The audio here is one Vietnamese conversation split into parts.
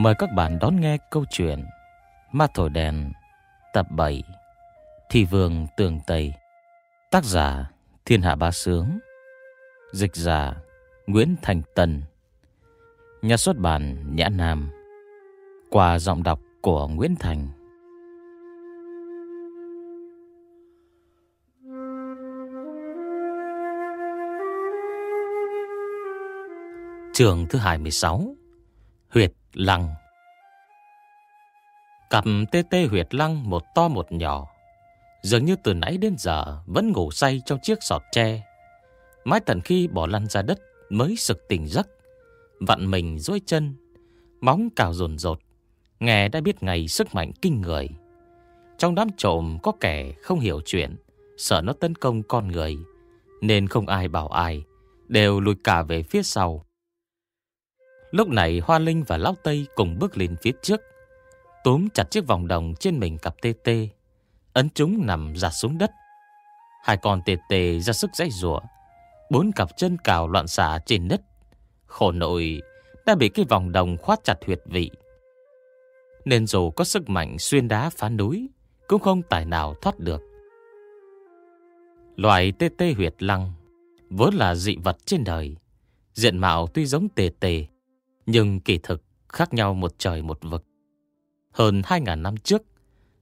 Mời các bạn đón nghe câu chuyện Ma Thổi Đèn, Tập 7 Thị Vương Tường Tây. Tác giả, Thiên Hạ Ba Sướng. Dịch giả, Nguyễn Thành Tân Nhà xuất bản, Nhã Nam. Qua giọng đọc của Nguyễn Thành. Trường thứ 26 Huyệt Lăng. Cặp tê tê huyệt lăng một to một nhỏ, Dường như từ nãy đến giờ Vẫn ngủ say trong chiếc sọt tre. Mãi tận khi bỏ lăn ra đất Mới sực tỉnh giấc, Vặn mình dối chân, Móng cào rồn rột, Nghe đã biết ngày sức mạnh kinh người. Trong đám trộm có kẻ không hiểu chuyện, Sợ nó tấn công con người, Nên không ai bảo ai, Đều lùi cả về phía sau. Lúc này Hoa Linh và Lão Tây cùng bước lên phía trước, Túm chặt chiếc vòng đồng trên mình cặp tê tê, Ấn chúng nằm giặt xuống đất. Hai con tê tê ra sức dãy rủa, Bốn cặp chân cào loạn xả trên đất. Khổ nội, đã bị cái vòng đồng khoát chặt huyệt vị. Nên dù có sức mạnh xuyên đá phá núi, Cũng không tài nào thoát được. Loài tê tê huyệt lăng Vốn là dị vật trên đời, Diện mạo tuy giống tê tê nhưng kỳ thực khác nhau một trời một vực. Hơn 2.000 năm trước,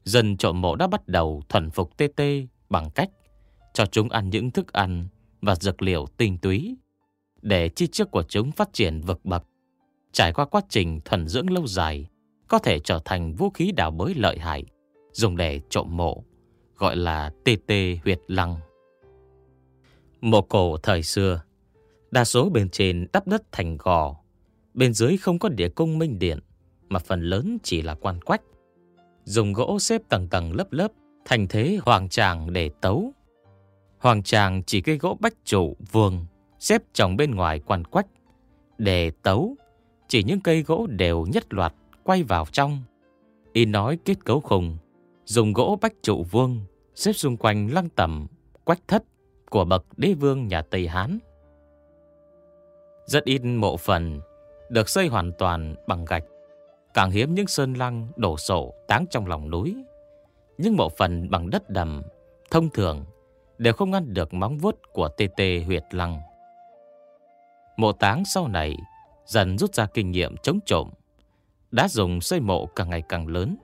dân trộm mộ đã bắt đầu thuần phục tê tê bằng cách cho chúng ăn những thức ăn và dược liệu tinh túy để chi trước của chúng phát triển vực bậc. Trải qua quá trình thuần dưỡng lâu dài, có thể trở thành vũ khí đào bới lợi hại, dùng để trộm mộ, gọi là tê tê huyệt lăng. Mộ cổ thời xưa, đa số bên trên đắp đất thành gò, Bên dưới không có địa cung minh điện, Mà phần lớn chỉ là quan quách. Dùng gỗ xếp tầng tầng lớp lớp, Thành thế hoàng tràng để tấu. Hoàng tràng chỉ cây gỗ bách trụ vuông Xếp trồng bên ngoài quan quách Để tấu. Chỉ những cây gỗ đều nhất loạt Quay vào trong. Y nói kết cấu khùng, Dùng gỗ bách trụ vuông Xếp xung quanh lăng tầm Quách thất của bậc đế vương nhà Tây Hán. Rất ít mộ phần được xây hoàn toàn bằng gạch. Càng hiếm những sơn lăng đổ sổ táng trong lòng núi. những mộ phần bằng đất đầm, thông thường, đều không ngăn được móng vuốt của tê tê huyệt lăng. Mộ táng sau này dần rút ra kinh nghiệm chống trộm. Đã dùng xây mộ càng ngày càng lớn,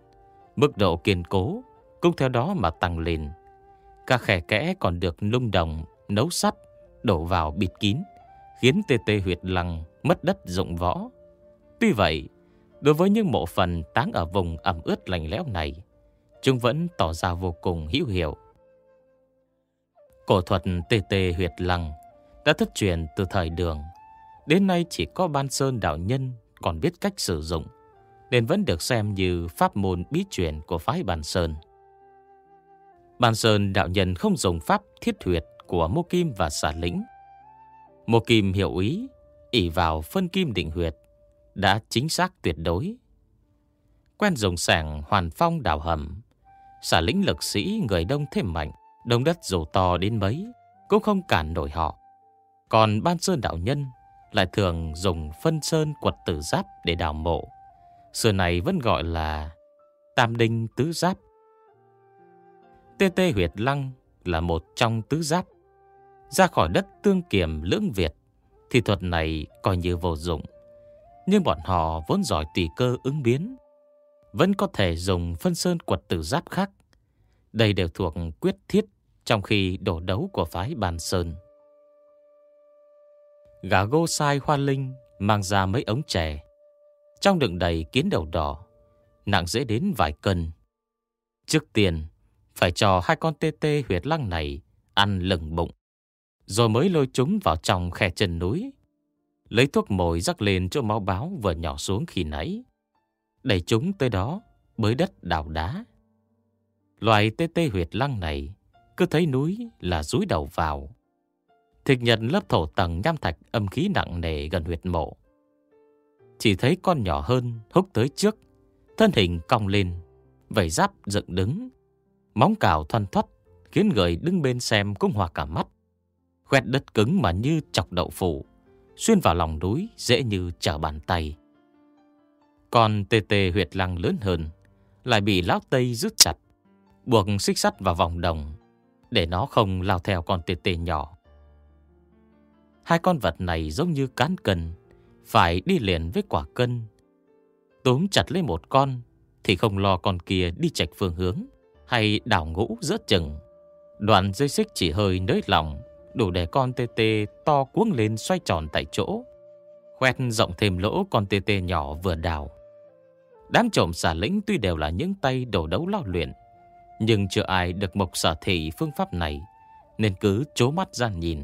mức độ kiên cố cũng theo đó mà tăng lên. Các khe kẽ còn được nung đồng, nấu sắt, đổ vào bịt kín, khiến tê tê huyệt lăng mất đất rộng võ. Tuy vậy, đối với những mộ phần táng ở vùng ẩm ướt lành lẽo này, chúng vẫn tỏ ra vô cùng hữu hiệu. Cổ thuật tê tê huyệt lăng đã thất truyền từ thời đường. Đến nay chỉ có Ban Sơn đạo nhân còn biết cách sử dụng, nên vẫn được xem như pháp môn bí truyền của phái Ban Sơn. Ban Sơn đạo nhân không dùng pháp thiết huyệt của Mô Kim và Xà lĩnh. Mô Kim hiểu ý ỷ vào phân kim định huyệt đã chính xác tuyệt đối. Quen dùng sảng hoàn phong đào hầm, xả lĩnh lực sĩ người đông thêm mạnh, đông đất dù to đến mấy cũng không cản nổi họ. Còn ban sơn đạo nhân lại thường dùng phân sơn quật tử giáp để đào mộ. Xưa này vẫn gọi là tam đinh tứ giáp. Tê tê huyệt lăng là một trong tứ giáp. Ra khỏi đất tương kiểm lưỡng Việt thì thuật này coi như vô dụng. Nhưng bọn họ vốn giỏi tùy cơ ứng biến. Vẫn có thể dùng phân sơn quật tử giáp khác. Đây đều thuộc quyết thiết trong khi đổ đấu của phái bàn sơn. Gà gô sai hoa linh mang ra mấy ống chè. Trong đựng đầy kiến đầu đỏ, nặng dễ đến vài cân. Trước tiên, phải cho hai con tê tê huyệt lăng này ăn lừng bụng. Rồi mới lôi chúng vào trong khe chân núi. Lấy thuốc mồi rắc lên cho máu báo vừa nhỏ xuống khi nãy. Đẩy chúng tới đó, Bới đất đào đá. Loài tê tê huyệt lăng này, Cứ thấy núi là rúi đầu vào. Thịt nhận lớp thổ tầng nham thạch âm khí nặng nề gần huyệt mộ. Chỉ thấy con nhỏ hơn húc tới trước, Thân hình cong lên vẩy giáp dựng đứng. Móng cào thoăn thoắt, Khiến người đứng bên xem cũng hòa cả mắt. Khoét đất cứng mà như chọc đậu phụ Xuyên vào lòng núi dễ như trở bàn tay. Còn tê tê huyệt lăng lớn hơn, Lại bị lão Tây rút chặt, Buộc xích sắt vào vòng đồng, Để nó không lao theo con tê tê nhỏ. Hai con vật này giống như cán cân, Phải đi liền với quả cân. Túm chặt lấy một con, Thì không lo con kia đi chạch phương hướng, Hay đảo ngũ giữa chừng. Đoạn dây xích chỉ hơi nới lỏng Đủ để con tê tê to cuống lên xoay tròn tại chỗ. Khoét rộng thêm lỗ con tê tê nhỏ vừa đào. Đám trộm xả lĩnh tuy đều là những tay đổ đấu lao luyện, Nhưng chưa ai được mộc sở thị phương pháp này, Nên cứ chố mắt ra nhìn.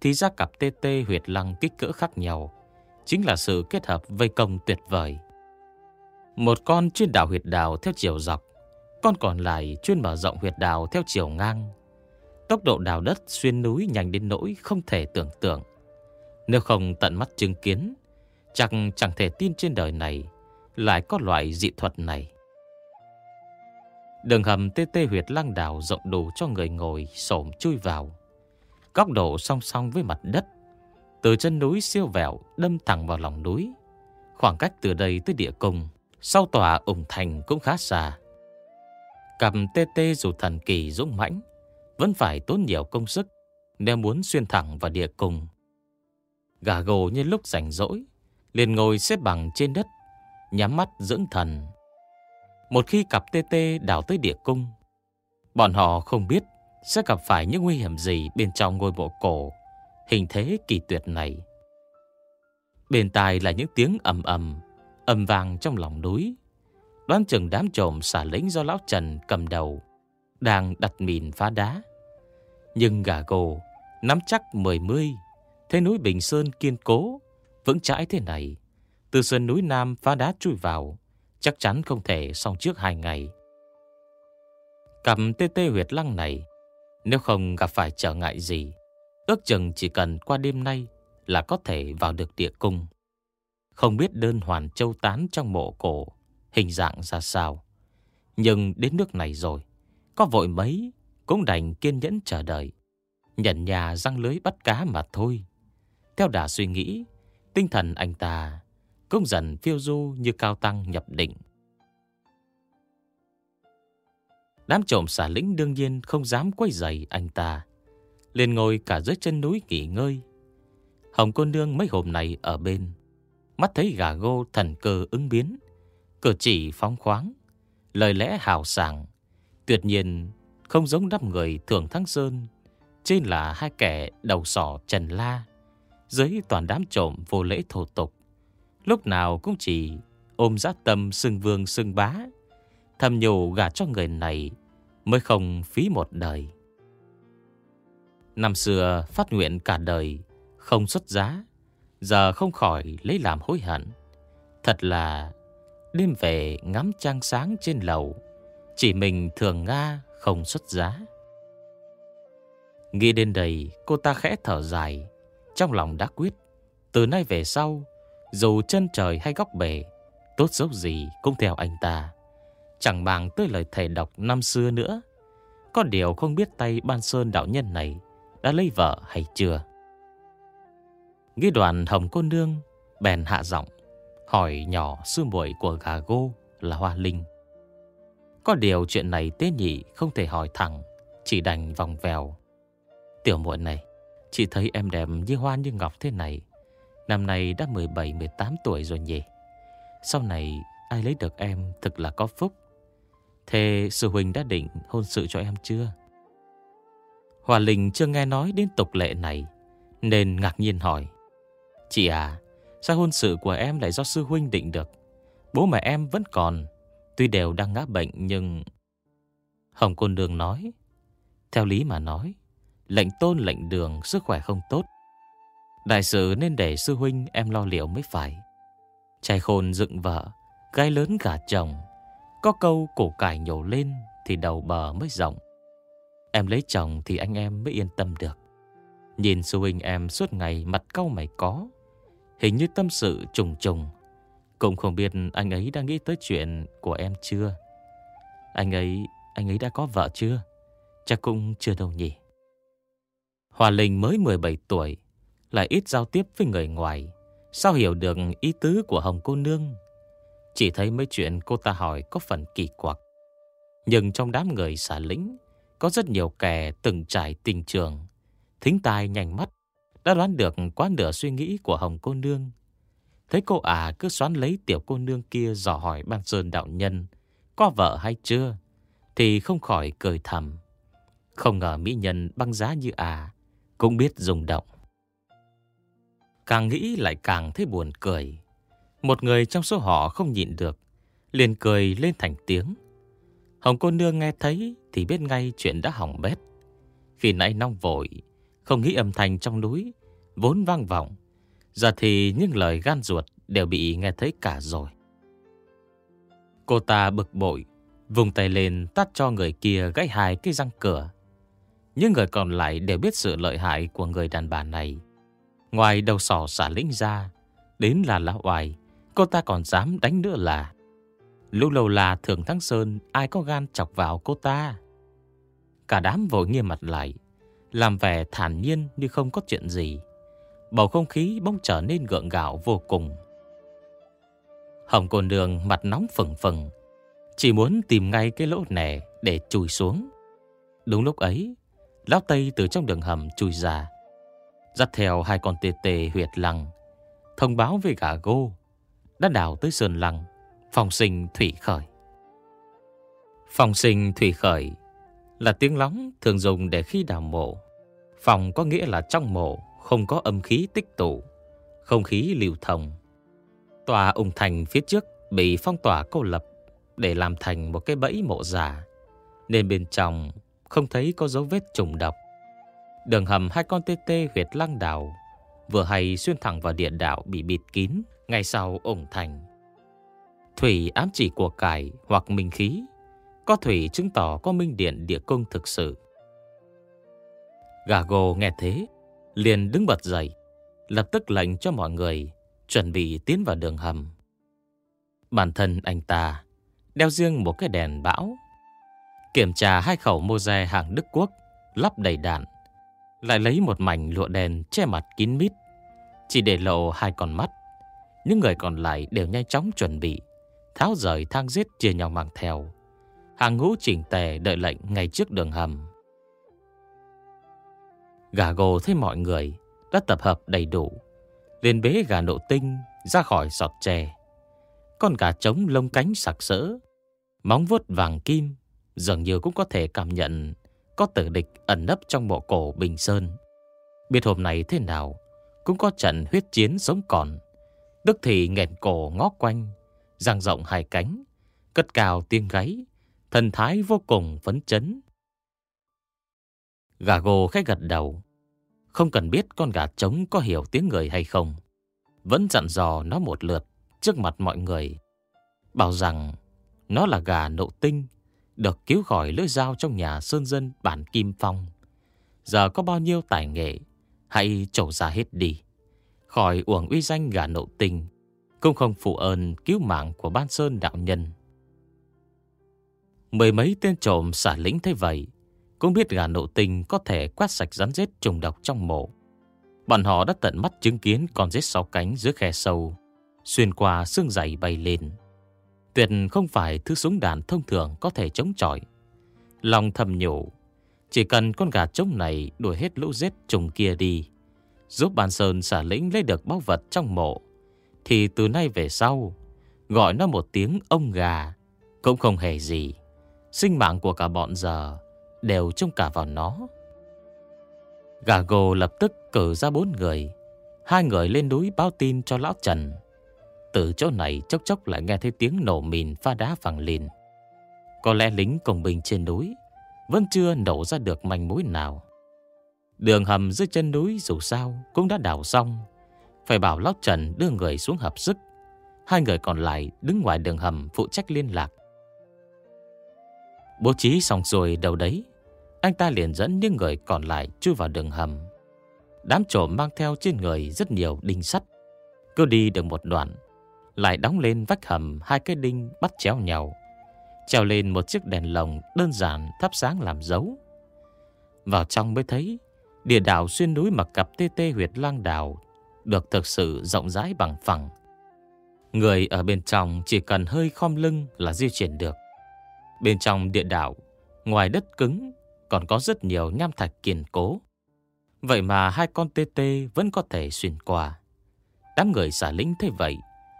Thì ra cặp tê tê huyệt lăng kích cỡ khác nhau, Chính là sự kết hợp vây công tuyệt vời. Một con chuyên đào huyệt đào theo chiều dọc, Con còn lại chuyên mở rộng huyệt đào theo chiều ngang. Tốc độ đào đất xuyên núi nhanh đến nỗi không thể tưởng tượng. Nếu không tận mắt chứng kiến, Chắc chẳng thể tin trên đời này Lại có loại dị thuật này. Đường hầm tê tê huyệt lăng đào rộng đủ cho người ngồi xổm chui vào. Góc độ song song với mặt đất, Từ chân núi siêu vẹo đâm thẳng vào lòng núi. Khoảng cách từ đây tới địa cung, Sau tòa ủng thành cũng khá xa. Cầm tê tê dù thần kỳ dũng mãnh vẫn phải tốn nhiều công sức, Nếu muốn xuyên thẳng vào địa cung Gà gồ như lúc rảnh rỗi, liền ngồi xếp bằng trên đất, Nhắm mắt dưỡng thần. Một khi cặp tê tê đào tới địa cung, Bọn họ không biết Sẽ gặp phải những nguy hiểm gì Bên trong ngôi mộ cổ. Hình thế kỳ tuyệt này. Bên tai là những tiếng ầm ầm ầm vàng trong lòng núi. Đoán chừng đám trộm xả lính do lão Trần cầm đầu, Đang đặt mìn phá đá. Nhưng gà gồ Nắm chắc mười mươi Thế núi Bình Sơn kiên cố Vững chãi thế này. Từ sườn núi Nam phá đá chui vào Chắc chắn không thể xong trước hai ngày. Cầm tê tê huyệt lăng này Nếu không gặp phải trở ngại gì Ước chừng chỉ cần qua đêm nay Là có thể vào được địa cung. Không biết đơn hoàn châu tán trong mộ cổ hình dạng ra sao. Nhưng đến nước này rồi, có vội mấy cũng đành kiên nhẫn chờ đợi. Nhận nhà răng lưới bắt cá mà thôi. Theo đà suy nghĩ, tinh thần anh ta cũng dần phiêu du như cao tăng nhập định. Đám trộm xả lĩnh đương nhiên không dám quay dày anh ta. liền ngồi cả dưới chân núi nghỉ ngơi. Hồng cô nương mấy hôm này ở bên. Mắt thấy gà gô thần cơ ứng biến. Cử chỉ phóng khoáng Lời lẽ hào sảng Tuyệt nhiên không giống đắp người thường thắng sơn Trên là hai kẻ đầu sỏ trần la, Dưới toàn đám trộm vô lễ thổ tục. Lúc nào cũng chỉ ôm giá tâm xưng vương xưng bá, Thầm nhủ gả cho người này Mới không phí một đời. Năm xưa phát nguyện cả đời Không xuất giá, Giờ không khỏi lấy làm hối hận. Thật là Đêm về ngắm trăng sáng trên lầu, Chỉ mình thường Nga không xuất giá. Nghĩ đến đây, cô ta khẽ thở dài, Trong lòng đã quyết. Từ nay về sau, Dù chân trời hay góc bể, Tốt xấu gì cũng theo anh ta. Chẳng bằng tới lời thầy đọc năm xưa nữa. Có điều không biết tay ban sơn đạo nhân này Đã lấy vợ hay chưa? Nghĩ đoàn hồng cô nương Bèn hạ giọng, hỏi nhỏ sư muội của gà gô là Hoa Linh. Có điều chuyện này tế nhị không thể hỏi thẳng, chỉ đành vòng vèo. Tiểu muội này, chị thấy em đẹp như hoa như ngọc thế này. Năm nay đã 17-18 tuổi rồi nhỉ. Sau này ai lấy được em thực là có phúc. Thế sư huynh đã định hôn sự cho em chưa? Hòa Linh chưa nghe nói đến tục lệ này, nên ngạc nhiên hỏi. Chị à, Sao hôn sự của em lại do sư huynh định được Bố mẹ em vẫn còn Tuy đều đang ngã bệnh nhưng Hồng Côn Đường nói, Theo lý mà nói, Lệnh tôn, lệnh đường, sức khỏe không tốt. Đại sự nên để sư huynh em lo liệu mới phải. Trai khôn dựng vợ, Gái lớn gả chồng. Có câu cổ cải nhổ lên Thì đầu bờ mới rộng. Em lấy chồng thì anh em mới yên tâm được. Nhìn sư huynh em suốt ngày mặt cau mày có, Hình như tâm sự trùng trùng. Cũng không biết anh ấy đang nghĩ tới chuyện của em chưa? Anh ấy, anh ấy đã có vợ chưa? Chắc cũng chưa đâu nhỉ. Hòa Linh mới 17 tuổi Lại ít giao tiếp với người ngoài. Sao hiểu được ý tứ của Hồng cô nương? Chỉ thấy mấy chuyện cô ta hỏi có phần kỳ quặc. Nhưng trong đám người xả lĩnh Có rất nhiều kẻ từng trải tình trường. Thính tai nhanh mắt Đã đoán được quá nửa suy nghĩ của Hồng cô nương. Thấy cô ả cứ xoắn lấy tiểu cô nương kia dò hỏi ban sơn đạo nhân, Có vợ hay chưa? Thì không khỏi cười thầm. Không ngờ mỹ nhân băng giá như à Cũng biết dùng động Càng nghĩ lại càng thấy buồn cười. Một người trong số họ không nhịn được, liền cười lên thành tiếng. Hồng cô nương nghe thấy Thì biết ngay chuyện đã hỏng bét. Khi nãy nong vội, Không nghĩ âm thanh trong núi Vốn vang vọng Giờ thì những lời gan ruột Đều bị nghe thấy cả rồi. Cô ta bực bội Vùng tay lên tắt cho người kia gãy hai cái răng cửa. Những người còn lại đều biết sự lợi hại của người đàn bà này. Ngoài đầu sỏ xả lĩnh ra Đến là lão hoài, Cô ta còn dám đánh nữa là. Lúc lâu là thường thắng sơn Ai có gan chọc vào cô ta? Cả đám vội nghiêm mặt lại Làm vẻ thản nhiên như không có chuyện gì. Bầu không khí bỗng trở nên gượng gạo vô cùng. Hồng cô nương mặt nóng phừng phừng, Chỉ muốn tìm ngay cái lỗ nẻ Để chui xuống. Đúng lúc ấy Lão Tây từ trong đường hầm chui ra, Dắt theo hai con tê tê huyệt lăng, Thông báo với gà gô, Đã đào tới sơn lăng, Phòng sinh thủy khởi. Phòng sinh thủy khởi Là tiếng lóng thường dùng để khi đào mộ, Phòng có nghĩa là trong mộ. Không có âm khí tích tụ, Không khí lưu thông. Tòa ung thành phía trước Bị phong tỏa cô lập Để làm thành một cái bẫy mộ giả, Nên bên trong Không thấy có dấu vết trùng độc. Đường hầm hai con tê tê huyệt lăng đảo Vừa hay xuyên thẳng vào địa đạo Bị bịt kín Ngay sau ung thành. Thủy ám chỉ của cải hoặc minh khí, Có thủy chứng tỏ có minh điện địa cung thực sự. Gà gồ nghe thế Liền đứng bật dậy, Lập tức lệnh cho mọi người Chuẩn bị tiến vào đường hầm. Bản thân anh ta Đeo riêng một cái đèn bão, Kiểm tra hai khẩu mô xe hàng Đức Quốc, Lắp đầy đạn, Lại lấy một mảnh lụa đèn che mặt kín mít, Chỉ để lộ hai con mắt. Những người còn lại đều nhanh chóng chuẩn bị, Tháo rời thang giết chia nhau mang theo. Hàng ngũ chỉnh tề đợi lệnh ngay trước đường hầm. Gà gồ thấy mọi người Đã tập hợp đầy đủ, liền bế gà nộ tinh ra khỏi sọt tre Con gà trống lông cánh sặc sỡ, Móng vuốt vàng kim Dường như cũng có thể cảm nhận Có tử địch ẩn nấp trong bộ cổ Bình Sơn. Biết hôm nay thế nào, Cũng có trận huyết chiến sống còn. Đức thị nghẹn cổ ngó quanh, Giang rộng hai cánh, Cất cao tiếng gáy, Thần thái vô cùng phấn chấn. Gà gồ khách gật đầu. Không cần biết con gà trống có hiểu tiếng người hay không. Vẫn dặn dò nó một lượt Trước mặt mọi người. Bảo rằng Nó là gà nộ tinh, Được cứu khỏi lưỡi dao trong nhà sơn dân bản Kim Phong. Giờ có bao nhiêu tài nghệ, Hãy trổ ra hết đi. Khỏi uổng uy danh gà nộ tinh, cũng không phụ ơn cứu mạng của Ban Sơn đạo nhân. Mười mấy tên trộm xả lĩnh thế vậy cũng biết gà nộ tinh có thể quét sạch rắn rết trùng độc trong mộ. Bọn họ đã tận mắt chứng kiến con rết sáu cánh dưới khe sâu, Xuyên qua xương dày bay lên. Tuyệt không phải thứ súng đạn thông thường có thể chống chọi. Lòng thầm nhủ, Chỉ cần con gà trống này đuổi hết lũ rết trùng kia đi, Giúp bàn sơn xả lĩnh lấy được báu vật trong mộ, thì từ nay về sau, Gọi nó một tiếng ông gà Cũng không hề gì. Sinh mạng của cả bọn giờ Đều trông cả vào nó. Gà gồ lập tức cử ra bốn người. Hai người lên núi báo tin cho lão Trần. Từ chỗ này chốc chốc lại nghe thấy tiếng nổ mìn, pha đá vàng lên. Có lẽ lính công binh trên núi Vẫn chưa nổ ra được manh mối nào. Đường hầm dưới chân núi dù sao cũng đã đào xong. Phải bảo Lão Trần đưa người xuống hợp sức. Hai người còn lại đứng ngoài đường hầm phụ trách liên lạc. Bố trí xong rồi đầu đấy, Anh ta liền dẫn những người còn lại chui vào đường hầm Đám trộm mang theo trên người rất nhiều đinh sắt Cứ đi được một đoạn, Lại đóng lên vách hầm hai cái đinh bắt chéo nhau, Treo lên một chiếc đèn lồng đơn giản thắp sáng làm dấu Vào trong mới thấy, Địa đảo xuyên núi mặc cặp tê tê huyệt lang đảo được thực sự rộng rãi bằng phẳng. Người ở bên trong chỉ cần hơi khom lưng là di chuyển được. Bên trong địa đảo, ngoài đất cứng, còn có rất nhiều nham thạch kiên cố. Vậy mà hai con tê tê vẫn có thể xuyên qua. Đám người giả lĩnh thấy vậy,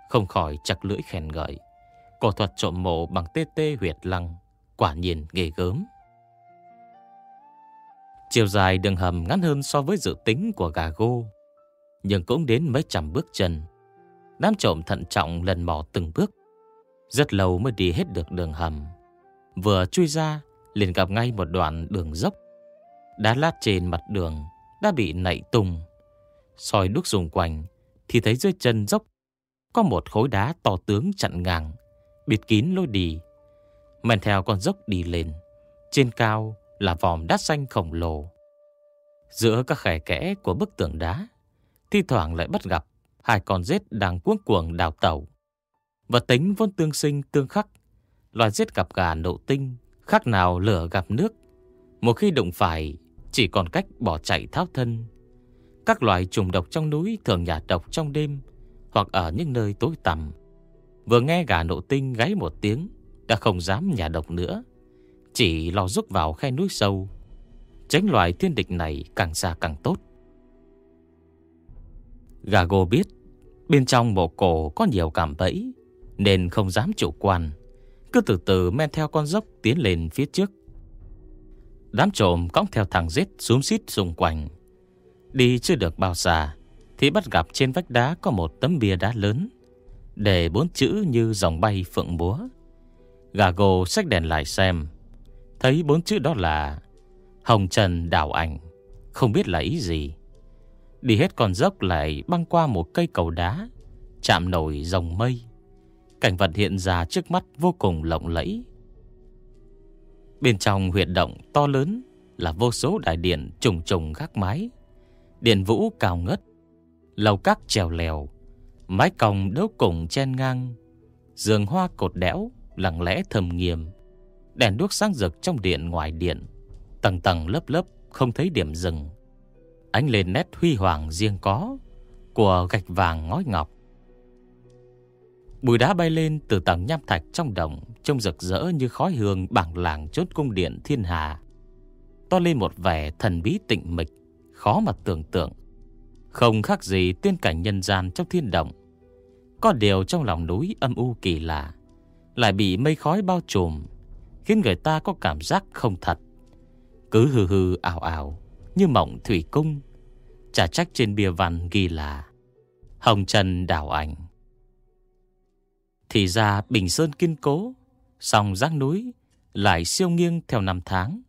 không khỏi chặt lưỡi khen ngợi. Cổ thuật trộm mộ bằng tê tê huyệt lăng, quả nhiên ghê gớm. Chiều dài đường hầm ngắn hơn so với dự tính của gà gô, nhưng cũng đến mấy trăm bước chân. Đám trộm thận trọng lần mò từng bước. Rất lâu mới đi hết được đường hầm. Vừa chui ra, liền gặp ngay một đoạn đường dốc. Đá lát trên mặt đường đã bị nảy tung. soi đúc dùng quanh, thì thấy dưới chân dốc có một khối đá to tướng chặn ngang, bịt kín lối đi. Men theo con dốc đi lên, trên cao là vòm đá xanh khổng lồ. Giữa các khẻ kẽ của bức tường đá, thi thoảng lại bắt gặp hai con rết đang cuống cuồng đào tẩu. Và tính vốn tương sinh tương khắc, loài giết gặp gà nộ tinh, khác nào lửa gặp nước. Một khi đụng phải, chỉ còn cách bỏ chạy tháo thân. Các loài trùng độc trong núi thường nhả độc trong đêm hoặc ở những nơi tối tăm. Vừa nghe gà nộ tinh gáy một tiếng, đã không dám nhả độc nữa, chỉ lo rút vào khe núi sâu. Tránh loài thiên địch này càng xa càng tốt. Gà gô biết bên trong bộ cổ có nhiều cảm bẫy nên không dám chủ quan, cứ từ từ men theo con dốc tiến lên phía trước. Đám trộm cõng theo thằng giết xuống xít xung quanh. Đi chưa được bao xa thì bắt gặp trên vách đá có một tấm bia đá lớn để bốn chữ như dòng bay phượng búa. Gà gồ xách đèn lại xem, thấy bốn chữ đó là Hồng Trần Đảo Ảnh, không biết là ý gì. Đi hết con dốc lại băng qua một cây cầu đá, chạm nổi dòng mây. Cảnh vật hiện ra trước mắt vô cùng lộng lẫy. Bên trong huyệt động to lớn là vô số đại điện trùng trùng gác mái. Điện vũ cao ngất, lầu các trèo lèo, mái còng đấu cùng chen ngang, giường hoa cột đẽo lặng lẽ thầm nghiêm, đèn đuốc sáng rực trong điện ngoài điện, tầng tầng lớp lớp không thấy điểm dừng. Ánh lên nét huy hoàng riêng có của gạch vàng ngói ngọc. Bùi đá bay lên từ tầng nham thạch trong đồng, Trông rực rỡ như khói hương bảng làng chốt cung điện thiên hà. To lên một vẻ thần bí tịnh mịch, Khó mà tưởng tượng. Không khác gì tiên cảnh nhân gian trong thiên động. Có điều trong lòng núi âm u kỳ lạ, Lại bị mây khói bao trùm, Khiến người ta có cảm giác không thật. Cứ hừ hừ ảo ảo Như mộng thủy cung, Chả trách trên bia văn ghi là Hồng Trần đảo ảnh thì ra Bình Sơn kiên cố Song rác núi lại siêu nghiêng theo năm tháng.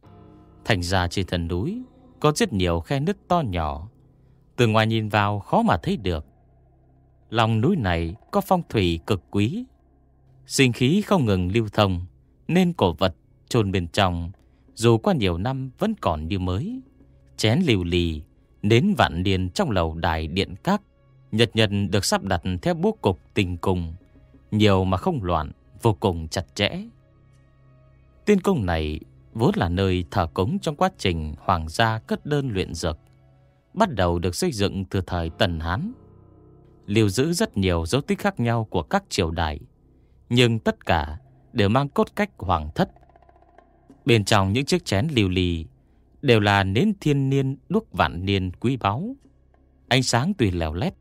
Thành ra trên thần núi có rất nhiều khe nứt to nhỏ. Từ ngoài nhìn vào khó mà thấy được. Lòng núi này có phong thủy cực quý. Sinh khí không ngừng lưu thông nên cổ vật chôn bên trong dù qua nhiều năm vẫn còn như mới. Chén liều lì, nến vạn niên trong lầu đài điện các, nhật nhật được sắp đặt theo bố cục tình cùng, nhiều mà không loạn, vô cùng chặt chẽ. Tiên cung này vốn là nơi thờ cúng trong quá trình hoàng gia cất đơn luyện dược, bắt đầu được xây dựng từ thời Tần Hán. Lưu giữ rất nhiều dấu tích khác nhau của các triều đại, nhưng tất cả đều mang cốt cách hoàng thất. Bên trong những chiếc chén lưu ly đều là nến thiên niên đuốc vạn niên quý báu. Ánh sáng tuy lèo lét,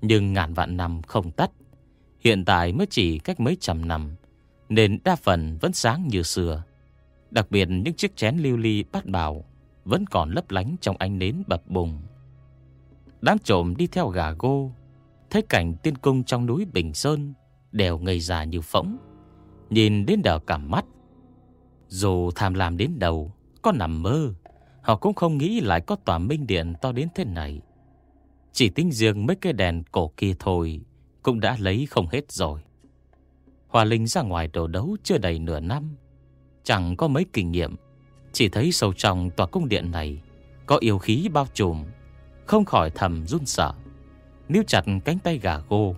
nhưng ngàn vạn năm không tắt. Hiện tại mới chỉ cách mấy trăm năm, Nên đa phần vẫn sáng như xưa. Đặc biệt những chiếc chén lưu ly bát bảo Vẫn còn lấp lánh trong ánh nến bập bùng. Đám trộm đi theo gà gô, Thấy cảnh tiên cung trong núi Bình Sơn Đều ngây già như phỗng, Nhìn đến đỏ cảm mắt. Dù tham lam đến đầu Có nằm mơ, Họ cũng không nghĩ lại có tòa minh điện to đến thế này. Chỉ tính riêng mấy cái đèn cổ kia thôi cũng đã lấy không hết rồi. Hòa Linh ra ngoài đồ đấu chưa đầy nửa năm, chẳng có mấy kinh nghiệm, chỉ thấy sâu trong tòa cung điện này có yêu khí bao trùm, không khỏi thầm run sợ, níu chặt cánh tay gà gô,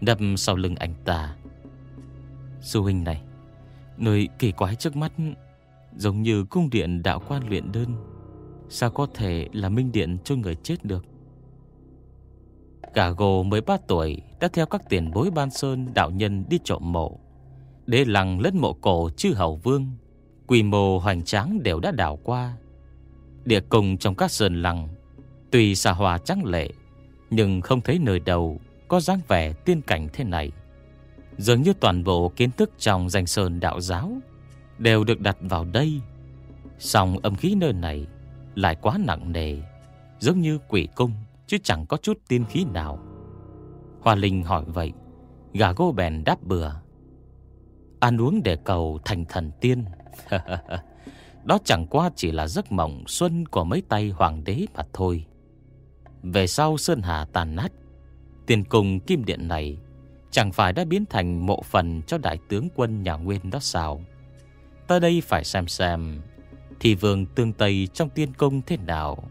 đập sau lưng anh ta. Sư huynh này, nơi kỳ quái trước mắt giống như cung điện đạo quan luyện đơn, sao có thể là minh điện cho người chết được? Gà gồ 13 tuổi đã theo các tiền bối ban sơn đạo nhân đi trộm mộ. Đế lăng lẫn mộ cổ chư hầu vương, quy mô hoành tráng đều đã đảo qua. Địa cùng trong các sơn lăng, tuy xa hòa trắng lệ, nhưng không thấy nơi đầu có dáng vẻ tiên cảnh thế này. Dường như toàn bộ kiến thức trong danh sơn đạo giáo đều được đặt vào đây. Song âm khí nơi này lại quá nặng nề, giống như quỷ cung chứ chẳng có chút tiên khí nào. Hoa Linh hỏi vậy, gà gô bèn đáp bừa. Ăn uống để cầu thành thần tiên. Đó chẳng qua chỉ là giấc mộng xuân của mấy tay hoàng đế mà thôi. Về sau Sơn Hà tàn nát, tiền cùng kim điện này chẳng phải đã biến thành mộ phần cho đại tướng quân nhà Nguyên đó sao? Ta đây phải xem xem thì vương tương Tây trong tiên cung thế nào.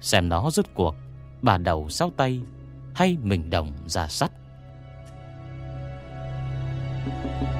Xem nó rốt cuộc bà đầu sau tay hay mình đồng ra sắt. Quý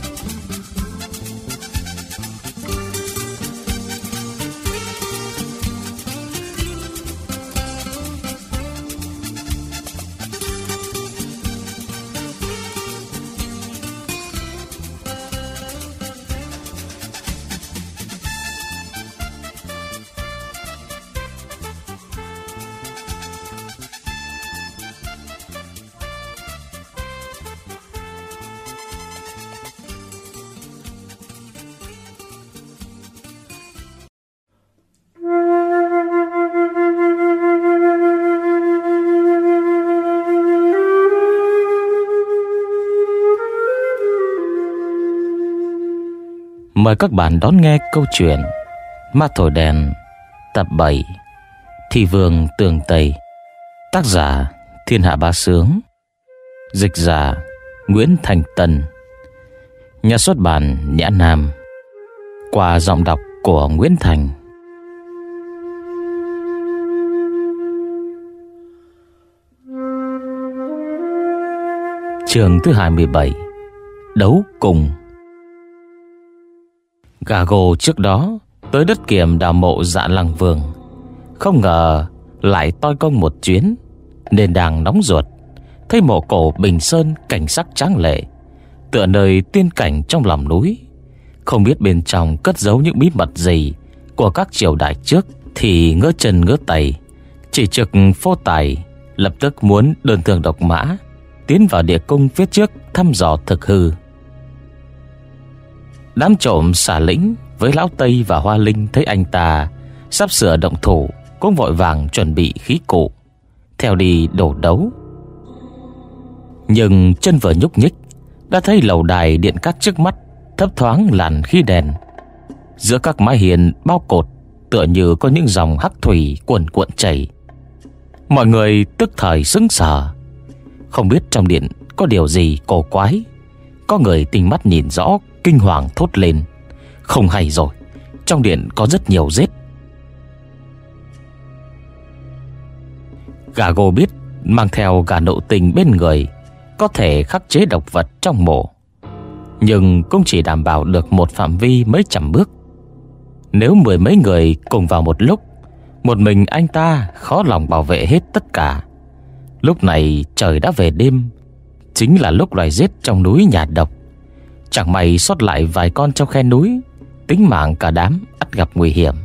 Mời các bạn đón nghe câu chuyện Ma Thổi Đèn, Tập 7 Thị Vương Tường Tây. Tác giả, Thiên Hạ Ba Sướng. Dịch giả, Nguyễn Thành Tân. Nhà xuất bản, Nhã Nam. Qua giọng đọc của Nguyễn Thành. Trường thứ 27 Đấu cùng. Gà gồ trước đó Tới đất kiểm đào mộ dạ lăng vương Không ngờ Lại toi công một chuyến, Nên đang nóng ruột, Thấy mộ cổ Bình Sơn cảnh sắc tráng lệ, Tựa nơi tiên cảnh trong lòng núi. Không biết bên trong cất giấu những bí mật gì Của các triều đại trước Thì ngỡ chân ngỡ tay. Chỉ trực phô tài, Lập tức muốn đơn thường độc mã, Tiến vào địa cung phía trước Thăm dò thực hư. Đám trộm xả lĩnh với Lão Tây và Hoa Linh thấy anh ta sắp sửa động thủ cũng vội vàng chuẩn bị khí cụ, theo đi đổ đấu. Nhưng chân vừa nhúc nhích, đã thấy lầu đài điện cắt trước mắt thấp thoáng làn khí đèn. Giữa các mái hiền bao cột tựa như có những dòng hắc thủy cuồn cuộn chảy. Mọi người tức thời sững sờ, không biết trong điện có điều gì cổ quái. Có người tinh mắt nhìn rõ kinh hoàng thốt lên. Không hay rồi, Trong điện có rất nhiều rết Gà gô biết Mang theo gà nộ tình bên người, Có thể khắc chế độc vật trong mộ. Nhưng cũng chỉ đảm bảo được Một phạm vi mấy trăm bước. Nếu mười mấy người cùng vào một lúc, Một mình anh ta Khó lòng bảo vệ hết tất cả. Lúc này trời đã về đêm, Chính là lúc loài rết trong núi nhà độc. Chẳng may sót lại vài con trong khe núi, Tính mạng cả đám ắt gặp nguy hiểm.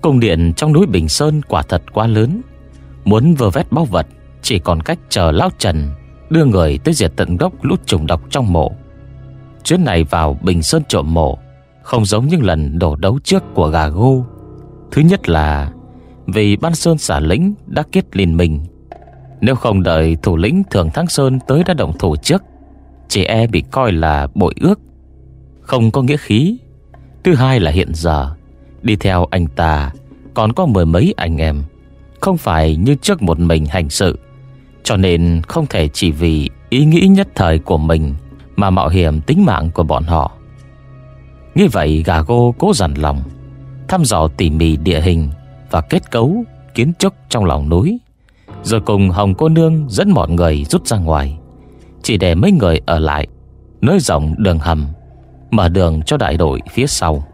Cung điện trong núi Bình Sơn quả thật quá lớn. Muốn vơ vét bao vật, Chỉ còn cách chờ Lão Trần Đưa người tới diệt tận gốc lút trùng độc trong mộ. Chuyến này vào Bình Sơn trộm mộ, Không giống những lần đổ đấu trước của gà gô. Thứ nhất là, Vì Ban Sơn xả lĩnh đã kết liên minh Nếu không đợi thủ lĩnh Thường Thắng Sơn tới đã động thủ trước chỉ e bị coi là bội ước, Không có nghĩa khí. Thứ hai là hiện giờ, Đi theo anh ta, Còn có mười mấy anh em, Không phải như trước một mình hành sự. Cho nên không thể chỉ vì Ý nghĩ nhất thời của mình Mà mạo hiểm tính mạng của bọn họ. Như vậy gà gô cố dằn lòng, Thăm dò tỉ mỉ địa hình Và kết cấu kiến trúc trong lòng núi. Rồi cùng Hồng cô nương dẫn mọi người rút ra ngoài. Chỉ để mấy người ở lại. Nới rộng đường hầm, Mở đường cho đại đội phía sau.